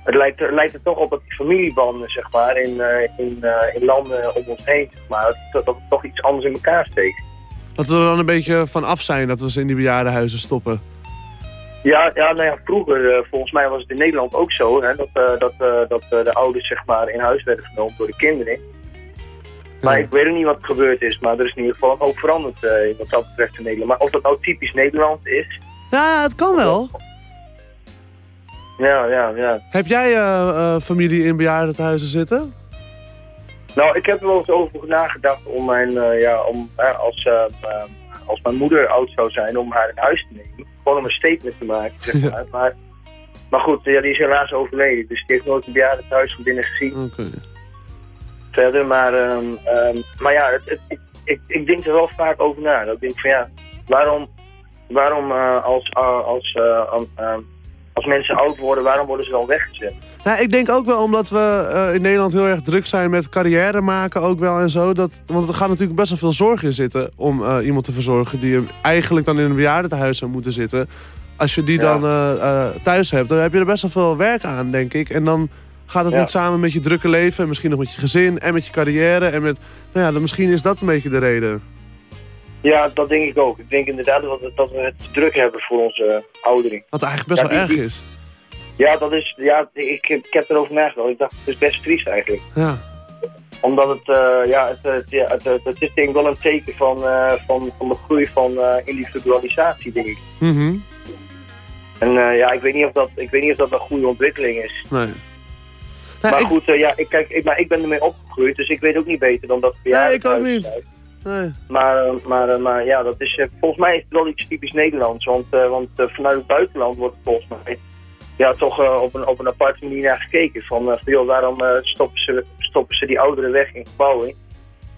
Het lijkt, er, lijkt er toch op dat die familiebanden, zeg maar, in, eh, in, eh, in landen om ons heen, zeg maar, dat, dat het toch iets anders in elkaar steekt. Dat we er dan een beetje van af zijn dat we ze in die bejaardenhuizen stoppen. Ja, ja, nou ja, vroeger, eh, volgens mij was het in Nederland ook zo, hè, dat, eh, dat, eh, dat eh, de ouders, zeg maar, in huis werden genomen door de kinderen. Maar ik weet ook niet wat er gebeurd is, maar er is in ieder geval hoop veranderd eh, wat dat betreft in Nederland. Maar of dat nou typisch Nederland is, Ja, het kan wel. ja, ja, ja. Heb jij eh, eh, familie in bejaardenhuizen zitten? Nou, ik heb er wel eens over nagedacht om mijn, eh, ja, om, als, als mijn moeder oud zou zijn, om haar in huis te nemen. Gewoon om een statement te maken, zeg maar. maar, maar goed, ja, die is helaas overleden, dus die heeft nooit een bejaardenhuis van binnen gezien. Verder, maar, ehm, ehm, maar ja, het, het, ik, ik denk er wel vaak over na. Dat ik denk van ja, waarom, waarom eh, als, eh, als, eh, aan- als mensen oud worden, waarom worden ze dan weggezet? Nou, ik denk ook wel omdat we eh, in Nederland heel erg druk zijn met carrière maken ook wel en zo. Dat, want er gaat natuurlijk best wel veel zorg in zitten om eh, iemand te verzorgen die hem eigenlijk dan in een bejaardentehuis zou moeten zitten. Als je die Ja. dan eh, thuis hebt, dan heb je er best wel veel werk aan, denk ik. En dan gaat het Ja. niet samen met je drukke leven en misschien nog met je gezin en met je carrière. En met, nou ja, dan misschien is dat een beetje de reden. Ja, dat denk ik ook. Ik denk inderdaad dat, we- dat we het druk hebben voor onze eh, oudering. Wat eigenlijk best Ja, wel die- erg is. Ja, dat is, ja ik, ik heb erover nagedacht. Ik dacht, het is best triest eigenlijk. Ja. Omdat het, eh, ja, het, het, ja, het, het, het is denk ik wel een teken van, eh, van, van de groei van eh, individualisatie, denk ik. Mhm. En ja, ik weet, niet of dat, ik weet niet of dat een goede ontwikkeling is. Nee. maar goed, ja, ik, kijk, ik, maar ik ben ermee opgegroeid, dus ik weet ook niet beter dan dat Nee, ik ook niet. zijn. Nee. Maar, eh, maar, eh, maar ja, dat is, eh, volgens mij is het wel iets typisch Nederlands. Want, eh, want eh, vanuit het buitenland wordt volgens mij ja, toch eh, op, een, op een aparte manier naar gekeken. Van, eh, van joh, waarom eh, stoppen, ze, stoppen ze die ouderen weg in gebouwen?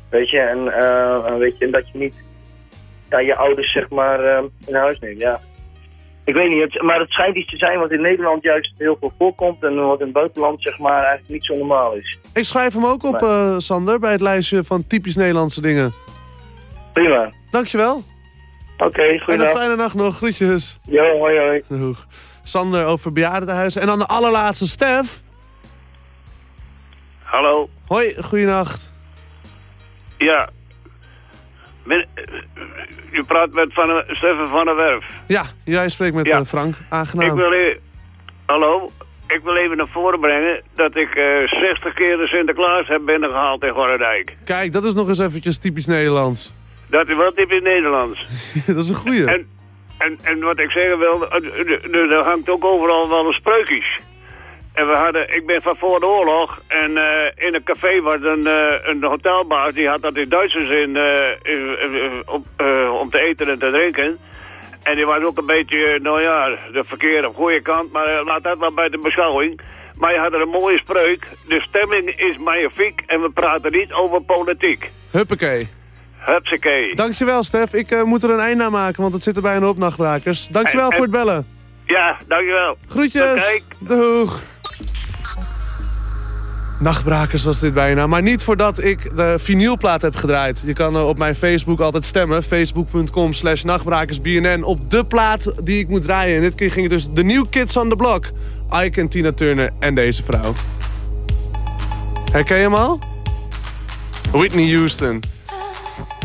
Weet je, en, eh, weet je, en dat je niet ja, je ouders zeg maar eh, in huis neemt. Ja. Ik weet niet, het, maar het schijnt iets te zijn wat in Nederland juist heel veel voorkomt. En wat in het buitenland zeg maar eigenlijk niet zo normaal is. Ik schrijf hem ook op, eh, Sander, bij het lijstje van typisch Nederlandse dingen. Prima. Dankjewel. Oké, En een fijne nacht nog. Groetjes. Jo, hoi hoi. Doeg. Sander over bejaardentehuizen. En dan de allerlaatste, Stef. Hallo. Hoi, goeienacht. Ja. Je praat met van, Stefan van der Werf. Ja, jij spreekt met Ja. eh, Frank. Aangenaam. Ik wil e- Hallo. Ik wil even naar voren brengen dat ik eh 60 keer de Sinterklaas heb binnengehaald in Gorredijk. Kijk, dat is nog eens eventjes typisch Nederlands. Dat is wel typisch Nederlands. <laughs> dat is een goeie. En, en, en wat ik zeggen wil, eh, er- er er hangt ook overal wel een spreukjes. En we hadden, ik ben van voor de oorlog en eh, in een café was een, eh, een hotelbaas, die had dat in Duitsers in, eh, in- eh, op, eh, om te eten en te drinken. En die was ook een beetje, eh, nou ja, de verkeer op goede kant, maar eh, laat dat maar bij de beschouwing. Maar je had er een mooie spreuk, de stemming is magnifiek en we praten niet over politiek. Huppakee. Hupsakee. Dankjewel, Stef. Ik eh, moet er een einde aan maken, want het zit er bijna op, nachtbrakers. Dankjewel En- en- voor het bellen. Ja, dankjewel. Groetjes. Doeg. Nachtbrakers was dit bijna. Maar niet voordat ik de vinylplaat heb gedraaid. Je kan eh, op mijn Facebook altijd stemmen. Facebook.com slash nachtbrakersbnn. Op de plaat die ik moet draaien. En dit keer ging het dus de New Kids on the Block. Ike en Tina Turner en deze vrouw. Herken je hem al? Whitney Houston.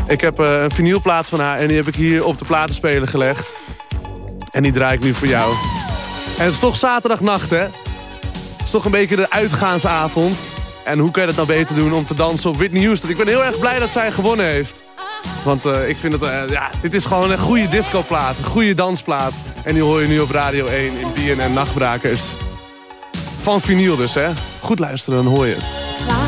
Ik heb eh, een vinylplaat van haar en die heb ik hier op de platenspeler gelegd. En die draai ik nu voor jou. En het is toch zaterdagnacht, hè? Het is toch een beetje de uitgaansavond. En hoe kan je dat nou beter doen om te dansen op Whitney Houston? Ik ben heel erg blij dat zij gewonnen heeft. Want eh, ik vind het, eh, ja, dit is gewoon een goede discoplaat. Een goede dansplaat. En die hoor je nu op Radio 1 in BNN Nachtbrakers. Van vinyl dus, hè? Goed luisteren, dan hoor je het.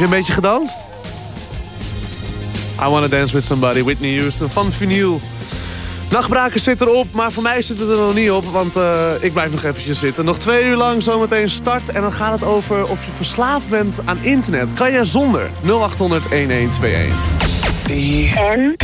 Je een beetje gedanst? I Wanna Dance With Somebody, Whitney Houston van Vinyl. Nachtbrakers zit erop, maar voor mij zit het er nog niet op, want eh, ik blijf nog eventjes zitten. Nog twee uur lang zometeen start en dan gaat het over of je verslaafd bent aan internet. Kan je zonder? 0800 1121. BNN.